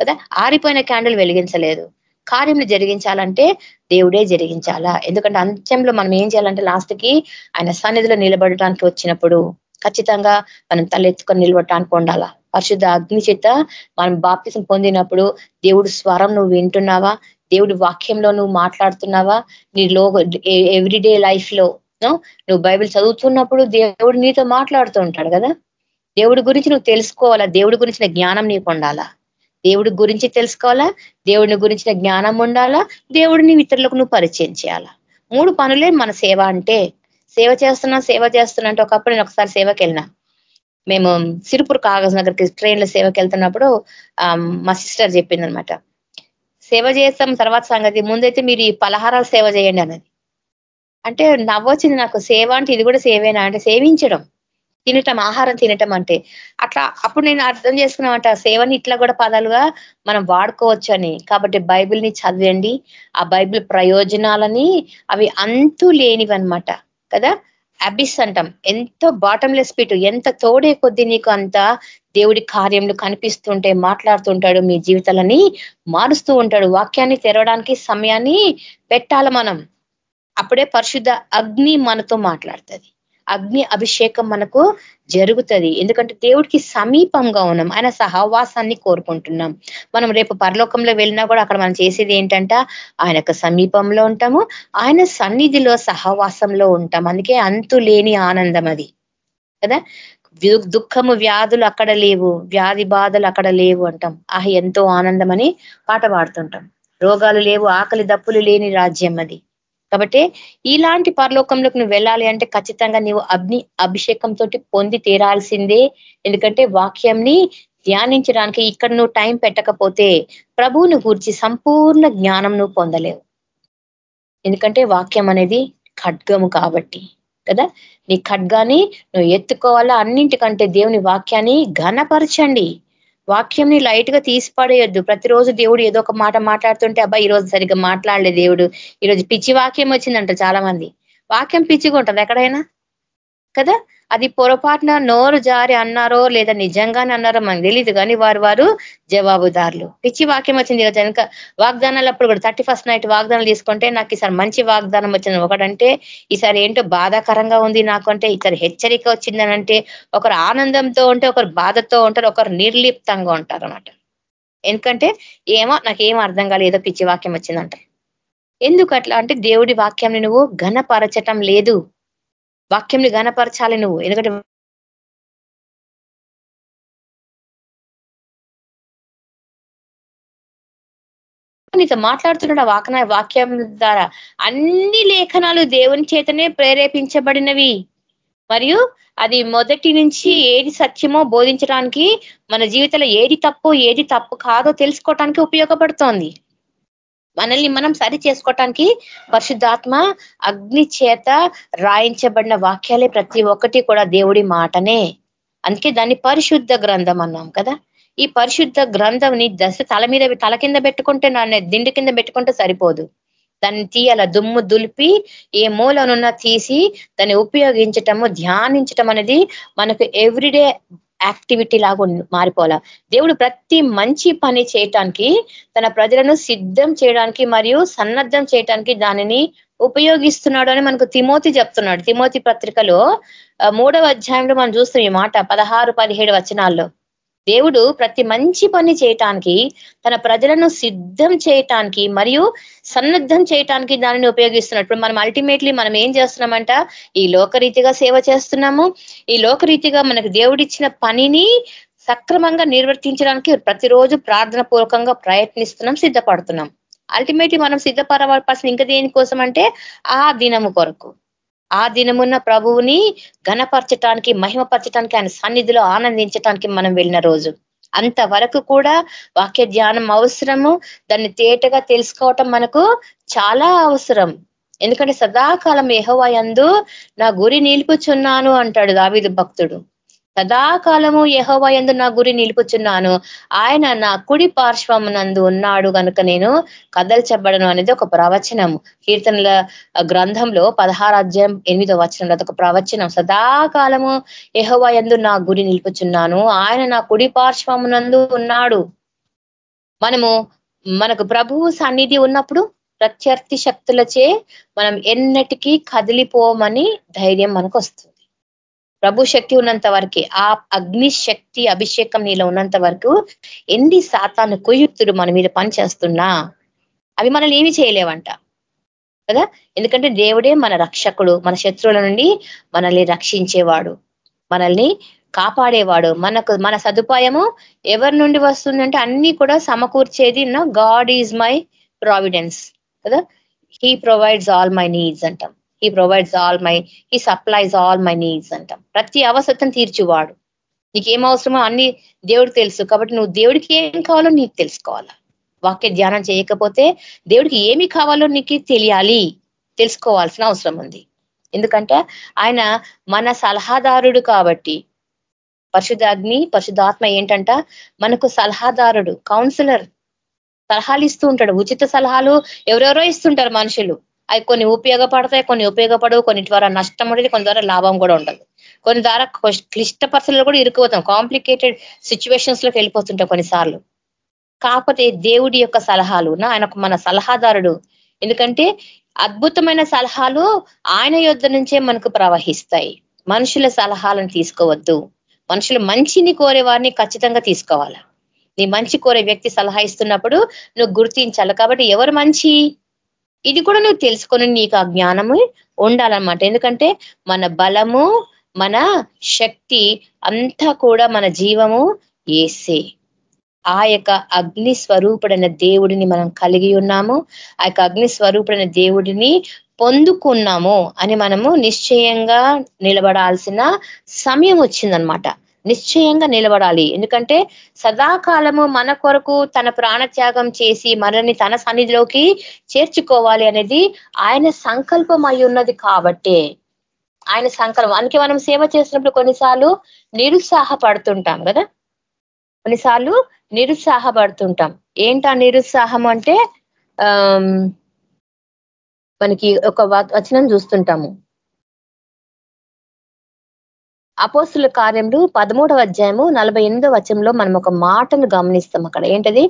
కదా? ఆరిపోయిన క్యాండిల్ వెలిగించలేదు. కార్యం జరిగించాలంటే దేవుడే జరిగించాలా? ఎందుకంటే అంత్యంలో మనం ఏం చేయాలంటే లాస్ట్కి ఆయన సన్నిధిలో నిలబడటానికి వచ్చినప్పుడు ఖచ్చితంగా మనం తలెత్తుకొని నిలబడటానికి ఉండాలా? పరిశుద్ధ అగ్ని చేత మనం బాప్తిసం పొందినప్పుడు దేవుడు స్వరం నువ్వు వింటున్నావా? దేవుడి వాక్యంలో నువ్వు మాట్లాడుతున్నావా? నీ లో ఎవ్రీడే లైఫ్లో నువ్వు బైబిల్ చదువుతున్నప్పుడు దేవుడు నీతో మాట్లాడుతూ ఉంటాడు కదా? దేవుడి గురించి నువ్వు తెలుసుకోవాలా? దేవుడి గురించిన జ్ఞానం నీకు ఉండాలా? దేవుడి గురించి తెలుసుకోవాలా? దేవుడిని గురించిన జ్ఞానం ఉండాలా? దేవుడిని ఇతరులకు నువ్వు పరిచయం చేయాలా? మూడు పనులే మన సేవ అంటే. సేవ చేస్తున్నా సేవ చేస్తున్నా అంటే ఒకప్పుడు నేను ఒకసారి సేవకి వెళ్ళినా. మేము సిరుపూర్ కాగజ్ నగర్కి ట్రైన్లో సేవకి వెళ్తున్నప్పుడు మా సిస్టర్ చెప్పిందనమాట సేవ చేస్తాం తర్వాత సంగతి. ముందైతే మీరు ఈ పలహారాలు సేవ చేయండి అన్నది. అంటే నవ్వొచ్చింది నాకు. సేవ అంటే ఇది కూడా సేవేనా? అంటే సేవించడం. తినటం ఆహారం తినటం అంటే. అట్లా అప్పుడు నేను అర్థం చేసుకున్నామంట సేవని ఇట్లా కూడా పదాలుగా మనం వాడుకోవచ్చు అని కాబట్టి బైబిల్ని చదివండి. ఆ బైబిల్ ప్రయోజనాలని అవి అంతూ లేనివన్నమాట కదా? అబిస్ అంటాం. ఎంతో బాటంలెస్ పిట్ ఎంత తోడే కొద్ది నీకు అంత దేవుడి కార్యములు కనిపిస్తుంటే మాట్లాడుతుంటాడు మీ జీవితాలని మారుస్తూ ఉంటాడు. వాక్యాన్ని తెరవడానికి సమయాన్ని పెట్టాలి మనం. అప్పుడే పరిశుద్ధ అగ్ని మనతో మాట్లాడుతుంది. అగ్ని అభిషేకం మనకు జరుగుతుంది. ఎందుకంటే దేవుడికి సమీపంగా ఉన్నాం. ఆయన సహవాసాన్ని కోరుకుంటున్నాం. మనం రేపు పరలోకంలో వెళ్ళినా కూడా అక్కడ మనం చేసేది ఏంటంట? ఆయనకు సమీపంలో ఉంటాము. ఆయన సన్నిధిలో సహవాసంలో ఉంటాం. అందుకే అంతు లేని ఆనందం అది. కదా? దుఃఖము వ్యాధులు అక్కడ లేవు. వ్యాధి బాధలు అక్కడ లేవు అంటాం. ఆ ఎంతో ఆనందం అని పాట పాడుతుంటాం. రోగాలు లేవు ఆకలి దప్పులు లేని రాజ్యం అది. కాబట్టి ఇలాంటి పరలోకంలోకి నువ్వు వెళ్ళాలి అంటే ఖచ్చితంగా నీవు అగ్ని అభిషేకంతో పొంది తీరాల్సిందే. ఎందుకంటే వాక్యంని ధ్యానించడానికి ఇక్కడ నువ్వు టైం పెట్టకపోతే ప్రభువును గూర్చి సంపూర్ణ జ్ఞానం నువ్వు పొందలేవు. ఎందుకంటే వాక్యం అనేది ఖడ్గము కాబట్టి కదా? నీ ఖడ్గాని నువ్వు ఎత్తుకోవాలా? అన్నింటికంటే దేవుని వాక్యాన్ని ఘనపరచండి. వాక్యంని లైట్గా తీసి పడేయొద్దు. ప్రతిరోజు దేవుడు ఏదో ఒక మాట మాట్లాడుతుంటే అబ్బాయి ఈ రోజు సరిగ్గా మాట్లాడలే దేవుడు. ఈరోజు పిచ్చి వాక్యం వచ్చిందంట చాలా మంది వాక్యం పిచ్చిగా ఉంటుంది ఎక్కడైనా? కదా? అది పొరపాటున నోరు జారి అన్నారో లేదా నిజంగానే అన్నారో మనకు తెలియదు కానీ వారు వారు జవాబుదారులు. పిచ్చి వాక్యం వచ్చింది కదా వెనక వాగ్దానాలు అప్పుడు కూడా థర్టీ ఫస్ట్ నైట్ వాగ్దానాలు తీసుకుంటే నాకు ఈసారి మంచి వాగ్దానం వచ్చింది. ఒకటంటే ఈసారి ఏంటో బాధాకరంగా ఉంది నాకు అంటే ఈసారి హెచ్చరిక వచ్చిందనంటే ఒకరు ఆనందంతో ఉంటే ఒకరు బాధతో ఉంటారు ఒకరు నిర్లిప్తంగా ఉంటారు అనమాట ఎందుకంటే ఏమో నాకేం అర్థం కాలేదో పిచ్చి వాక్యం వచ్చిందంట. ఎందుకు అట్లా? అంటే దేవుడి వాక్యాన్ని నువ్వు ఘనపరచటం లేదు. వాక్యంని గనపరచాలి నువ్వు. ఎందుకంటే నీతో మాట్లాడుతున్నాడు వాకన వాక్యం ద్వారా అన్ని లేఖనాలు దేవుని చేతనే ప్రేరేపించబడినవి. మరియు అది మొదటి నుంచి ఏది సత్యమో బోధించడానికి మన జీవితంలో ఏది తప్పు ఏది తప్పు కాదో తెలుసుకోవటానికి ఉపయోగపడుతోంది. మనల్ని మనం సరి చేసుకోవటానికి పరిశుద్ధాత్మ అగ్ని చేత రాయించబడిన వాక్యాలే ప్రతి ఒక్కటి కూడా దేవుడి మాటనే. అందుకే దాన్ని పరిశుద్ధ గ్రంథం అన్నాం కదా. ఈ పరిశుద్ధ గ్రంథంని దశ తల మీద తల కింద పెట్టుకుంటే నన్ను దిండి కింద పెట్టుకుంటే సరిపోదు. దాన్ని తీయాల దుమ్ము దులిపి ఏ మూలనున్నా తీసి దాన్ని ఉపయోగించటము ధ్యానించటం అనేది మనకు ఎవ్రీడే యాక్టివిటీ లాగా మారిపోవాలా. దేవుడు ప్రతి మంచి పని చేయటానికి తన ప్రజలను సిద్ధం చేయడానికి మరియు సన్నద్ధం చేయటానికి దానిని ఉపయోగిస్తున్నాడు అని మనకు తిమోతి చెప్తున్నాడు. తిమోతి పత్రికలో మూడవ అధ్యాయంలో మనం చూస్తాం ఈ మాట పదహారు పదిహేడు వచనాల్లో. దేవుడు ప్రతి మంచి పని చేయటానికి తన ప్రజలను సిద్ధం చేయటానికి మరియు సన్నద్ధం చేయటానికి దానిని ఉపయోగిస్తున్నాడు. ఇప్పుడు మనం అల్టిమేట్లీ మనం ఏం చేస్తున్నామంట? ఈ లోకరీతిగా సేవ చేస్తున్నాము. ఈ లోకరీతిగా మనకు దేవుడిచ్చిన పనిని సక్రమంగా నిర్వర్తించడానికి ప్రతిరోజు ప్రార్థన పూర్వకంగా ప్రయత్నిస్తున్నాం సిద్ధపడుతున్నాం. అల్టిమేట్లీ మనం సిద్ధపడవలసిన ఇంకా దేనికోసం అంటే ఆ దినము కొరకు. ఆ దినమున్న ప్రభువుని ఘనపరచటానికి మహిమపరచటానికి ఆయన సన్నిధిలో ఆనందించటానికి మనం వెళ్ళిన రోజు. అంతవరకు కూడా వాక్య ధ్యానం అవసరము. దాన్ని తేటగా తెలుసుకోవటం మనకు చాలా అవసరం. ఎందుకంటే సదాకాలం యహోవయందు నా గురి నిలుపుచున్నాను అంటాడు దావిదు భక్తుడు. సదాకాలము ఎందు నా గురి నిలుపుచున్నాను. ఆయన నా కుడి పార్శ్వమునందు ఉన్నాడు కనుక నేను కదల్చబడను అనేది ఒక ప్రవచనం కీర్తనల గ్రంథంలో పదహారాధ్యాయం ఎనిమిదో వచనంలో అదొక ప్రవచనం. సదాకాలము ఎందు నా గురి నిలుపుచున్నాను. ఆయన నా కుడి పార్శ్వమునందు ఉన్నాడు. మనము మనకు ప్రభువు సన్నిధి ఉన్నప్పుడు ప్రత్యర్థి శక్తులచే మనం ఎన్నటికీ కదిలిపోమని ధైర్యం మనకు వస్తుంది ప్రభు శక్తి ఉన్నంత వరకే ఆ అగ్ని శక్తి అభిషేకం నీలో ఉన్నంత వరకు ఎన్ని సాతాను కుయుక్తుడు మన మీద పనిచేస్తున్నా అవి మనల్ని ఏమి చేయలేవంట. కదా? ఎందుకంటే దేవుడే మన రక్షకుడు మన శత్రువుల నుండి మనల్ని రక్షించేవాడు మనల్ని కాపాడేవాడు. మనకు మన సదుపాయము ఎవరి నుండి వస్తుందంటే అన్ని కూడా సమకూర్చేది నా గాడ్ ఈజ్ మై ప్రావిడెన్స్. కదా? He provides all my needs అంటాం. He provides all my he supplies all my needs అంటాం. ప్రతి అవసరం తీర్చువాడు. నీకేం అవసరమో అన్ని దేవుడికి తెలుసు. కాబట్టి నువ్వు దేవుడికి ఏం కావాలో నీకు తెలుసుకోవాలా. వాక్య ధ్యానం చేయకపోతే దేవుడికి ఏమి కావాలో నీకు తెలియాలి. తెలుసుకోవాల్సిన అవసరం ఉంది. ఎందుకంటే ఆయన మన సలహాదారుడు కాబట్టి. పరిశుధాగ్ని పరిశుధాత్మ ఏంటంట? మనకు సలహాదారుడు కౌన్సిలర్ సలహాలు ఇస్తూ ఉంటాడు. ఉచిత సలహాలు ఎవరెవరో ఇస్తుంటారు మనుషులు. అవి కొన్ని ఉపయోగపడతాయి కొన్ని ఉపయోగపడవు కొన్ని ద్వారా నష్టం ఉండదు కొన్ని ద్వారా లాభం కూడా ఉండదు కొన్ని ద్వారా క్లిష్ట పరిస్థితుల్లో కూడా ఇరుక్కుపోతాం. కాంప్లికేటెడ్ సిచ్యువేషన్స్లోకి వెళ్ళిపోతుంటాం కొన్నిసార్లు. కాకపోతే దేవుడి యొక్క సలహాలు ఆయన మన సలహాదారుడు. ఎందుకంటే అద్భుతమైన సలహాలు ఆయన యుద్ధ నుంచే మనకు ప్రవహిస్తాయి. మనుషుల సలహాలను తీసుకోవద్దు. మనుషులు మంచిని కోరే వారిని ఖచ్చితంగా తీసుకోవాలా? నీ మంచి కోరే వ్యక్తి సలహా ఇస్తున్నప్పుడు నువ్వు గుర్తించాలి. కాబట్టి ఎవరు మంచి? ఇది కూడా నువ్వు తెలుసుకొని నీకు ఆ జ్ఞానము ఉండాలన్నమాట. ఎందుకంటే మన బలము మన శక్తి అంతా కూడా మన జీవము ఏసే. ఆ యొక్క అగ్ని స్వరూపుడైన దేవుడిని మనం కలిగి ఉన్నాము. ఆ యొక్క అగ్ని స్వరూపుడైన దేవుడిని పొందుకున్నాము అని మనము నిశ్చయంగా నిలబడాల్సిన సమయం వచ్చిందనమాట నిశ్చయంగా నిలబడాలి. ఎందుకంటే సదాకాలము మన కొరకు తన ప్రాణత్యాగం చేసి మనల్ని తన సన్నిధిలోకి చేర్చుకోవాలి అనేది ఆయన సంకల్పం అయి ఉన్నది కాబట్టే. ఆయన సంకల్పం. అందుకే మనం సేవ చేసినప్పుడు కొన్నిసార్లు నిరుత్సాహపడుతుంటాం కదా? కొన్నిసార్లు నిరుత్సాహపడుతుంటాం. ఏంటా నిరుత్సాహం అంటే మనకి ఒక వచనం చూస్తుంటాము. అపోస్తుల కార్యములు పదమూడవ అధ్యాయము నలభై ఎనిమిదో వచనంలో మనం ఒక మాటను గమనిస్తాం అక్కడ. ఏంటది?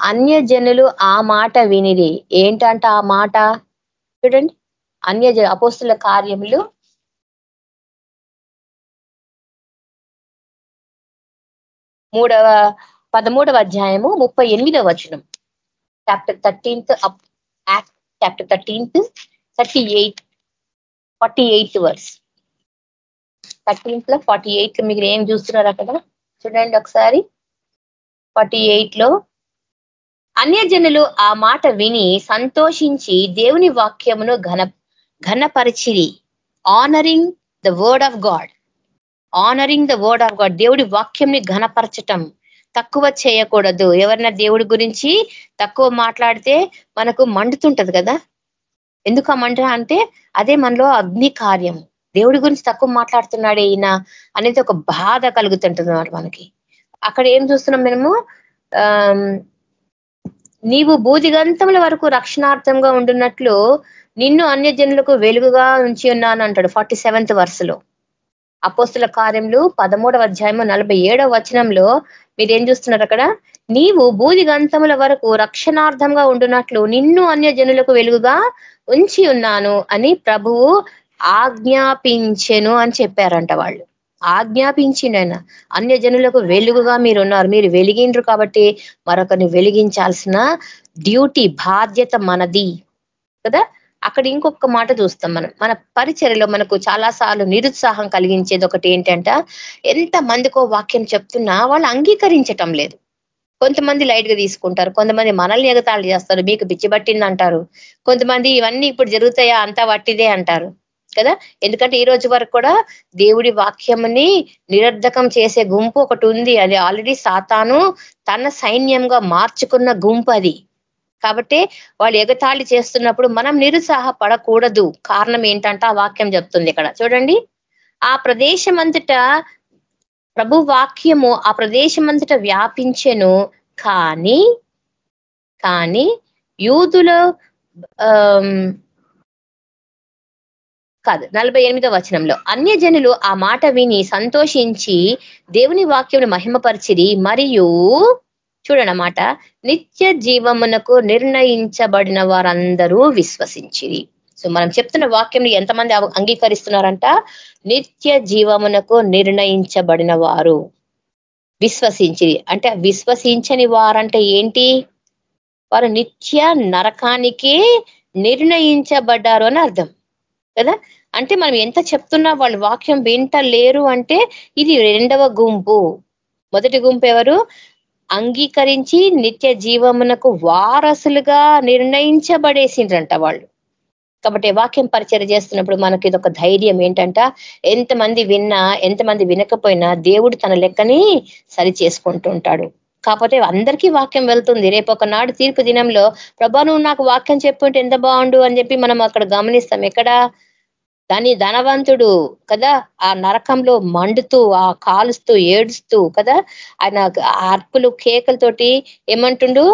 అన్యజనులు ఆ మాట వినిది ఏంటంట ఆ మాట? చూడండి. అన్య అపోస్తుల కార్యములు మూడవ పదమూడవ అధ్యాయము ముప్పై ఎనిమిదవ వచనం. Chapter thirteenth chapter thirteenth thirty eight forty eighth verse థర్టీన్త్లో forty eighth మీరు ఏం చూస్తున్నారు అక్కడ చూడండి ఒకసారి. ఫార్టీ ఎయిట్లో అన్యజనులు ఆ మాట విని సంతోషించి దేవుని వాక్యమును ఘన ఘనపరిచిరి. Honouring the word of God honouring the word of God దేవుడి వాక్యంని ఘనపరచటం. తక్కువ చేయకూడదు. ఎవరన్నా దేవుడి గురించి తక్కువ మాట్లాడితే మనకు మండుతుంటది కదా? ఎందుకు మంట అంటే అదే మనలో అగ్ని కార్యం దేవుడి గురించి తక్కువ మాట్లాడుతున్నాడే ఈయన అనేది ఒక బాధ కలుగుతుంటుంది మనకి. అక్కడ ఏం చూస్తున్నాం మనము? నీవు బూదిగంతముల వరకు రక్షణార్థంగా ఉండున్నట్లు నిన్ను అన్యజనులకు వెలుగుగా ఉంచి ఉన్నాను అంటాడు ఫార్టీ సెవెంత్ వరుసలో. అపోస్తుల కార్యములు పదమూడవ అధ్యాయము నలభై ఏడవ వచనంలో మీరేం చూస్తున్నారు అక్కడ? నీవు బూదిగంతముల వరకు రక్షణార్థంగా ఉండున్నట్లు నిన్ను అన్యజనులకు వెలుగుగా ఉంచి ఉన్నాను అని ప్రభువు ఆజ్ఞాపించెను అని చెప్పారంట వాళ్ళు. ఆజ్ఞాపించిండైనా అన్య జనులకు వెలుగుగా మీరు ఉన్నారు మీరు వెలిగిండ్రు కాబట్టి మరొకరిని వెలిగించాల్సిన డ్యూటీ బాధ్యత మనది. కదా? అక్కడ ఇంకొక మాట చూస్తాం మనం. మన పరిచర్యలో మనకు చాలా సార్లు నిరుత్సాహం కలిగించేది ఒకటి ఏంటంట ఎంత మందికో వాక్యం చెప్తున్నా వాళ్ళు అంగీకరించటం లేదు. కొంతమంది లైట్గా తీసుకుంటారు. కొంతమంది మనల్ని ఎగతాళి చేస్తారు. మీకు పిచ్చి పట్టింది అంటారు కొంతమంది ఇవన్నీ ఇప్పుడు జరుగుతాయా? అంతా వట్టిదే అంటారు. కదా? ఎందుకంటే ఈ రోజు వరకు కూడా దేవుడి వాక్యంని నిరర్ధకం చేసే గుంపు ఒకటి ఉంది. అది ఆల్రెడీ సాతాను తన సైన్యంగా మార్చుకున్న గుంపు అది. కాబట్టి వాళ్ళు ఎగతాళి చేస్తున్నప్పుడు మనం నిరుత్సాహపడకూడదు. కారణం ఏంటంటే ఆ వాక్యం చెప్తుంది ఇక్కడ. చూడండి. ఆ ప్రదేశం అంతటా ప్రభు వాక్యము ఆ ప్రదేశం అంతటా వ్యాపించెను. కానీ కానీ యూదులో కాదు నలభై ఎనిమిదో వచనంలో. అన్యజనులు ఆ మాట విని సంతోషించి దేవుని వాక్యం మహిమపరిచిరి మరియు చూడనమాట నిత్య జీవమునకు నిర్ణయించబడిన వారందరూ విశ్వసించిరి. సో మనం చెప్తున్న వాక్యం ఎంతమంది అంగీకరిస్తున్నారంట? నిత్య జీవమునకు నిర్ణయించబడిన వారు విశ్వసించిరి. అంటే విశ్వసించని వారంటే ఏంటి? వారు నిత్య నరకానికి నిర్ణయించబడ్డారు అని అర్థం. కదా? అంటే మనం ఎంత చెప్తున్నా వాళ్ళు వాక్యం వింటలేరు అంటే ఇది రెండవ గుంపు. మొదటి గుంపు ఎవరు? అంగీకరించి నిత్య జీవమునకు వారసులుగా నిర్ణయించబడేసిండ్రంట వాళ్ళు. కాబట్టి వాక్యం పరిచయం చేస్తున్నప్పుడు మనకి ఇది ఒక ధైర్యం ఏంటంట? ఎంతమంది విన్నా ఎంతమంది వినకపోయినా దేవుడు తన లెక్కని సరి చేసుకుంటూ ఉంటాడు. కాకపోతే అందరికీ వాక్యం వెళ్తుంది. రేపు ఒకనాడు తీర్పు దినంలో ప్రభా నువ్వు నాకు వాక్యం చెప్పుంటే ఎంత బాగుండు అని చెప్పి మనం అక్కడ గమనిస్తాం. ఎక్కడ? దాని ధనవంతుడు కదా ఆ నరకంలో మండుతూ ఆ కాలుస్తూ ఏడుస్తూ కదా ఆయన అర్పులు కేకలతోటి ఏమంటుండు?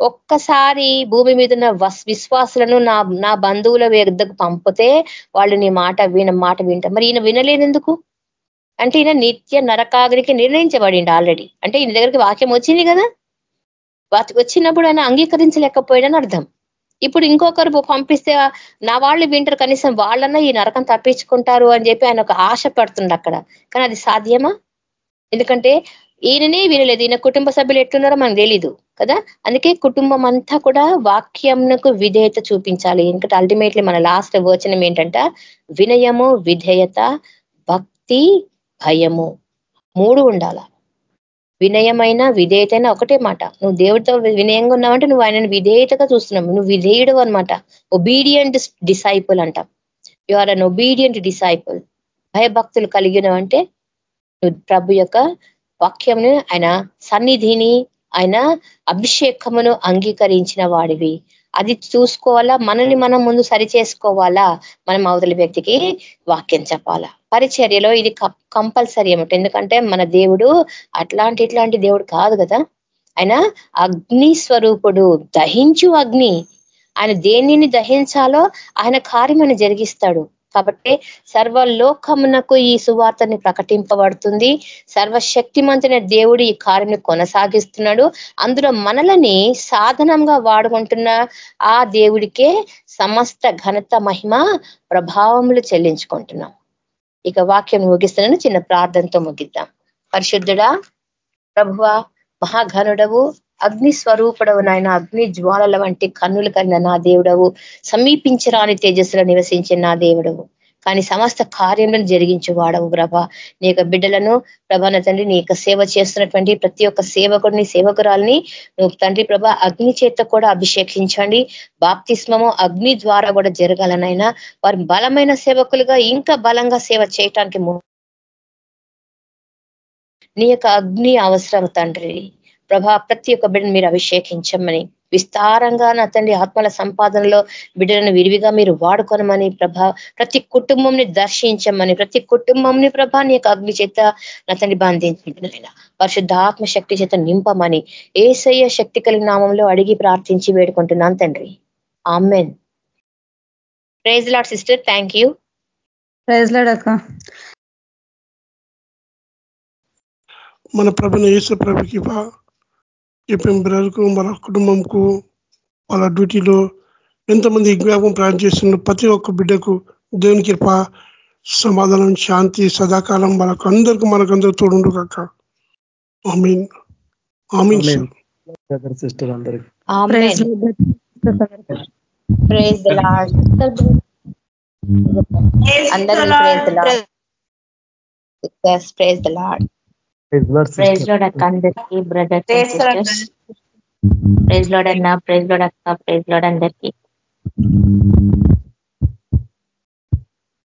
ఒక్కసారి భూమి మీద ఉన్న విశ్వాసులను నా నా బంధువుల వద్దకు పంపితే వాళ్ళు నీ మాట విన మాట వింటారు మరి ఈయన వినలేనెందుకు అంటే ఈయన నిత్య నరకాగ్నికి నిర్ణయించబడిండు ఆల్రెడీ అంటే ఈయన దగ్గరికి వాక్యం వచ్చింది కదా? వచ్చినప్పుడు ఆయన అంగీకరించలేకపోయాడని అర్థం. ఇప్పుడు ఇంకొకరు పంపిస్తే నా వాళ్ళు వింటారు కనీసం వాళ్ళన్నా ఈ నరకం తప్పించుకుంటారు అని చెప్పి ఆయన ఒక ఆశ పడుతుండ అక్కడ. కానీ అది సాధ్యమా? ఎందుకంటే ఈయననే వినలేదు. ఈయన కుటుంబ సభ్యులు ఎట్లున్నారో మనకు తెలీదు కదా? అందుకే కుటుంబం అంతా కూడా వాక్యంకు విధేయత చూపించాలి. ఎందుకంటే అల్టిమేట్లీ మన లాస్ట్ వచనం ఏంటంట వినయము విధేయత భక్తి భయము. మూడు ఉండాల. వినయమైన విధేయతైన ఒకటే మాట. నువ్వు దేవుడితో వినయంగా ఉన్నావంటే నువ్వు ఆయనను విధేయతగా చూస్తున్నావు. నువ్వు విధేయుడు అనమాట ఒబీడియంట్ డిసైపుల్ అంటాం. You are an obedient disciple భయభక్తులు కలిగినవంటే నువ్వు ప్రభు యొక్క వాక్యంని ఆయన సన్నిధిని ఆయన అభిషేకమును అంగీకరించిన వాడివి. అది చూసుకోవాలా? మనల్ని మనం ముందు సరి చేసుకోవాలా మనం అవతలి వ్యక్తికి వాక్యం చెప్పాలా? పరిచర్యలో ఇది కంపల్సరీ ఏమిటి ఎందుకంటే మన దేవుడు అట్లాంటి ఇట్లాంటి దేవుడు కాదు కదా? ఆయన అగ్ని స్వరూపుడు దహించు అగ్ని. ఆయన దేనిని దహించాలో ఆయన కార్యం జరిగిస్తాడు. కాబట్టి సర్వలోకమునకు ఈ సువార్తని ప్రకటింపబడుతుంది. సర్వశక్తిమంతుని దేవుడు ఈ కార్యం కొనసాగిస్తున్నాడు. అందులో మనలని సాధనంగా వాడుకుంటున్న ఆ దేవుడికే సమస్త ఘనత మహిమ ప్రభావములు చెల్లించుకుంటున్నాం. ఇక వాక్యం ముగిస్తున్నాను చిన్న ప్రార్థనతో ముగిద్దాం. పరిశుద్ధుడా ప్రభువ మహాఘనుడవు అగ్ని స్వరూపుడవు నాయన అగ్ని జ్వాలల వంటి కన్నులు కలిగిన నా దేవుడవు. సమీపించరాని తేజస్సులో నివసించిన నా దేవుడవు. కానీ సమస్త కార్యములను జరిగించు వాడవు ప్రభ. నీ యొక్క బిడ్డలను ప్రభాన తండ్రి నీ యొక్క సేవ చేస్తున్నటువంటి ప్రతి ఒక్క సేవకుడిని సేవకురాల్ని నువ్వు తండ్రి ప్రభ అగ్ని చేత కూడా అభిషేకించండి. బాప్తిస్మము అగ్ని ద్వారా కూడా జరగాలనైనా వారి బలమైన సేవకులుగా ఇంకా బలంగా సేవ చేయటానికి నీ యొక్క అగ్ని అవసరం తండ్రి. ప్రభా ప్రతి ఒక్క బిడ్డను మీరు అభిషేకించమని విస్తారంగా నా తండ్రి ఆత్మల సంపాదనలో బిడ్డలను విరివిగా మీరు వాడుకోనమని ప్రభ ప్రతి కుటుంబంని దర్శించమని ప్రతి కుటుంబంని ప్రభా నీ యొక్క అగ్ని చేత నా తండ్రి బంధించండి పరిశుద్ధ ఆత్మ శక్తి చేత నింపమని ఏసయ్య శక్తి కలిగిన నామంలో అడిగి ప్రార్థించి వేడుకుంటున్నాను తండ్రి. Amen. Praise lord sister thank you. Praise lord అక్క. మన ప్రభుని యేసు ప్రభుకి చెప్పిన బ్రదర్కు మన కుటుంబంకు వాళ్ళ డ్యూటీలో ఎంతమంది జ్ఞాపకం ప్రయాణం చేస్తున్న ప్రతి ఒక్క బిడ్డకు దేవుని కృప సమాధానం శాంతి సదాకాలం మనకు అందరికీ మనకందరూ తోడుండు కాక ఆమీన్ ఆమీన్. సిస్టర్ అందరికి. Praise the lord praise lord అక్క అందరికీ బ్రదర్ ప్రైజ్ లోడ్ అన్న ప్రైజ్ లోడ్ అక్క ప్రైజ్ లోడ్ అందరికీ.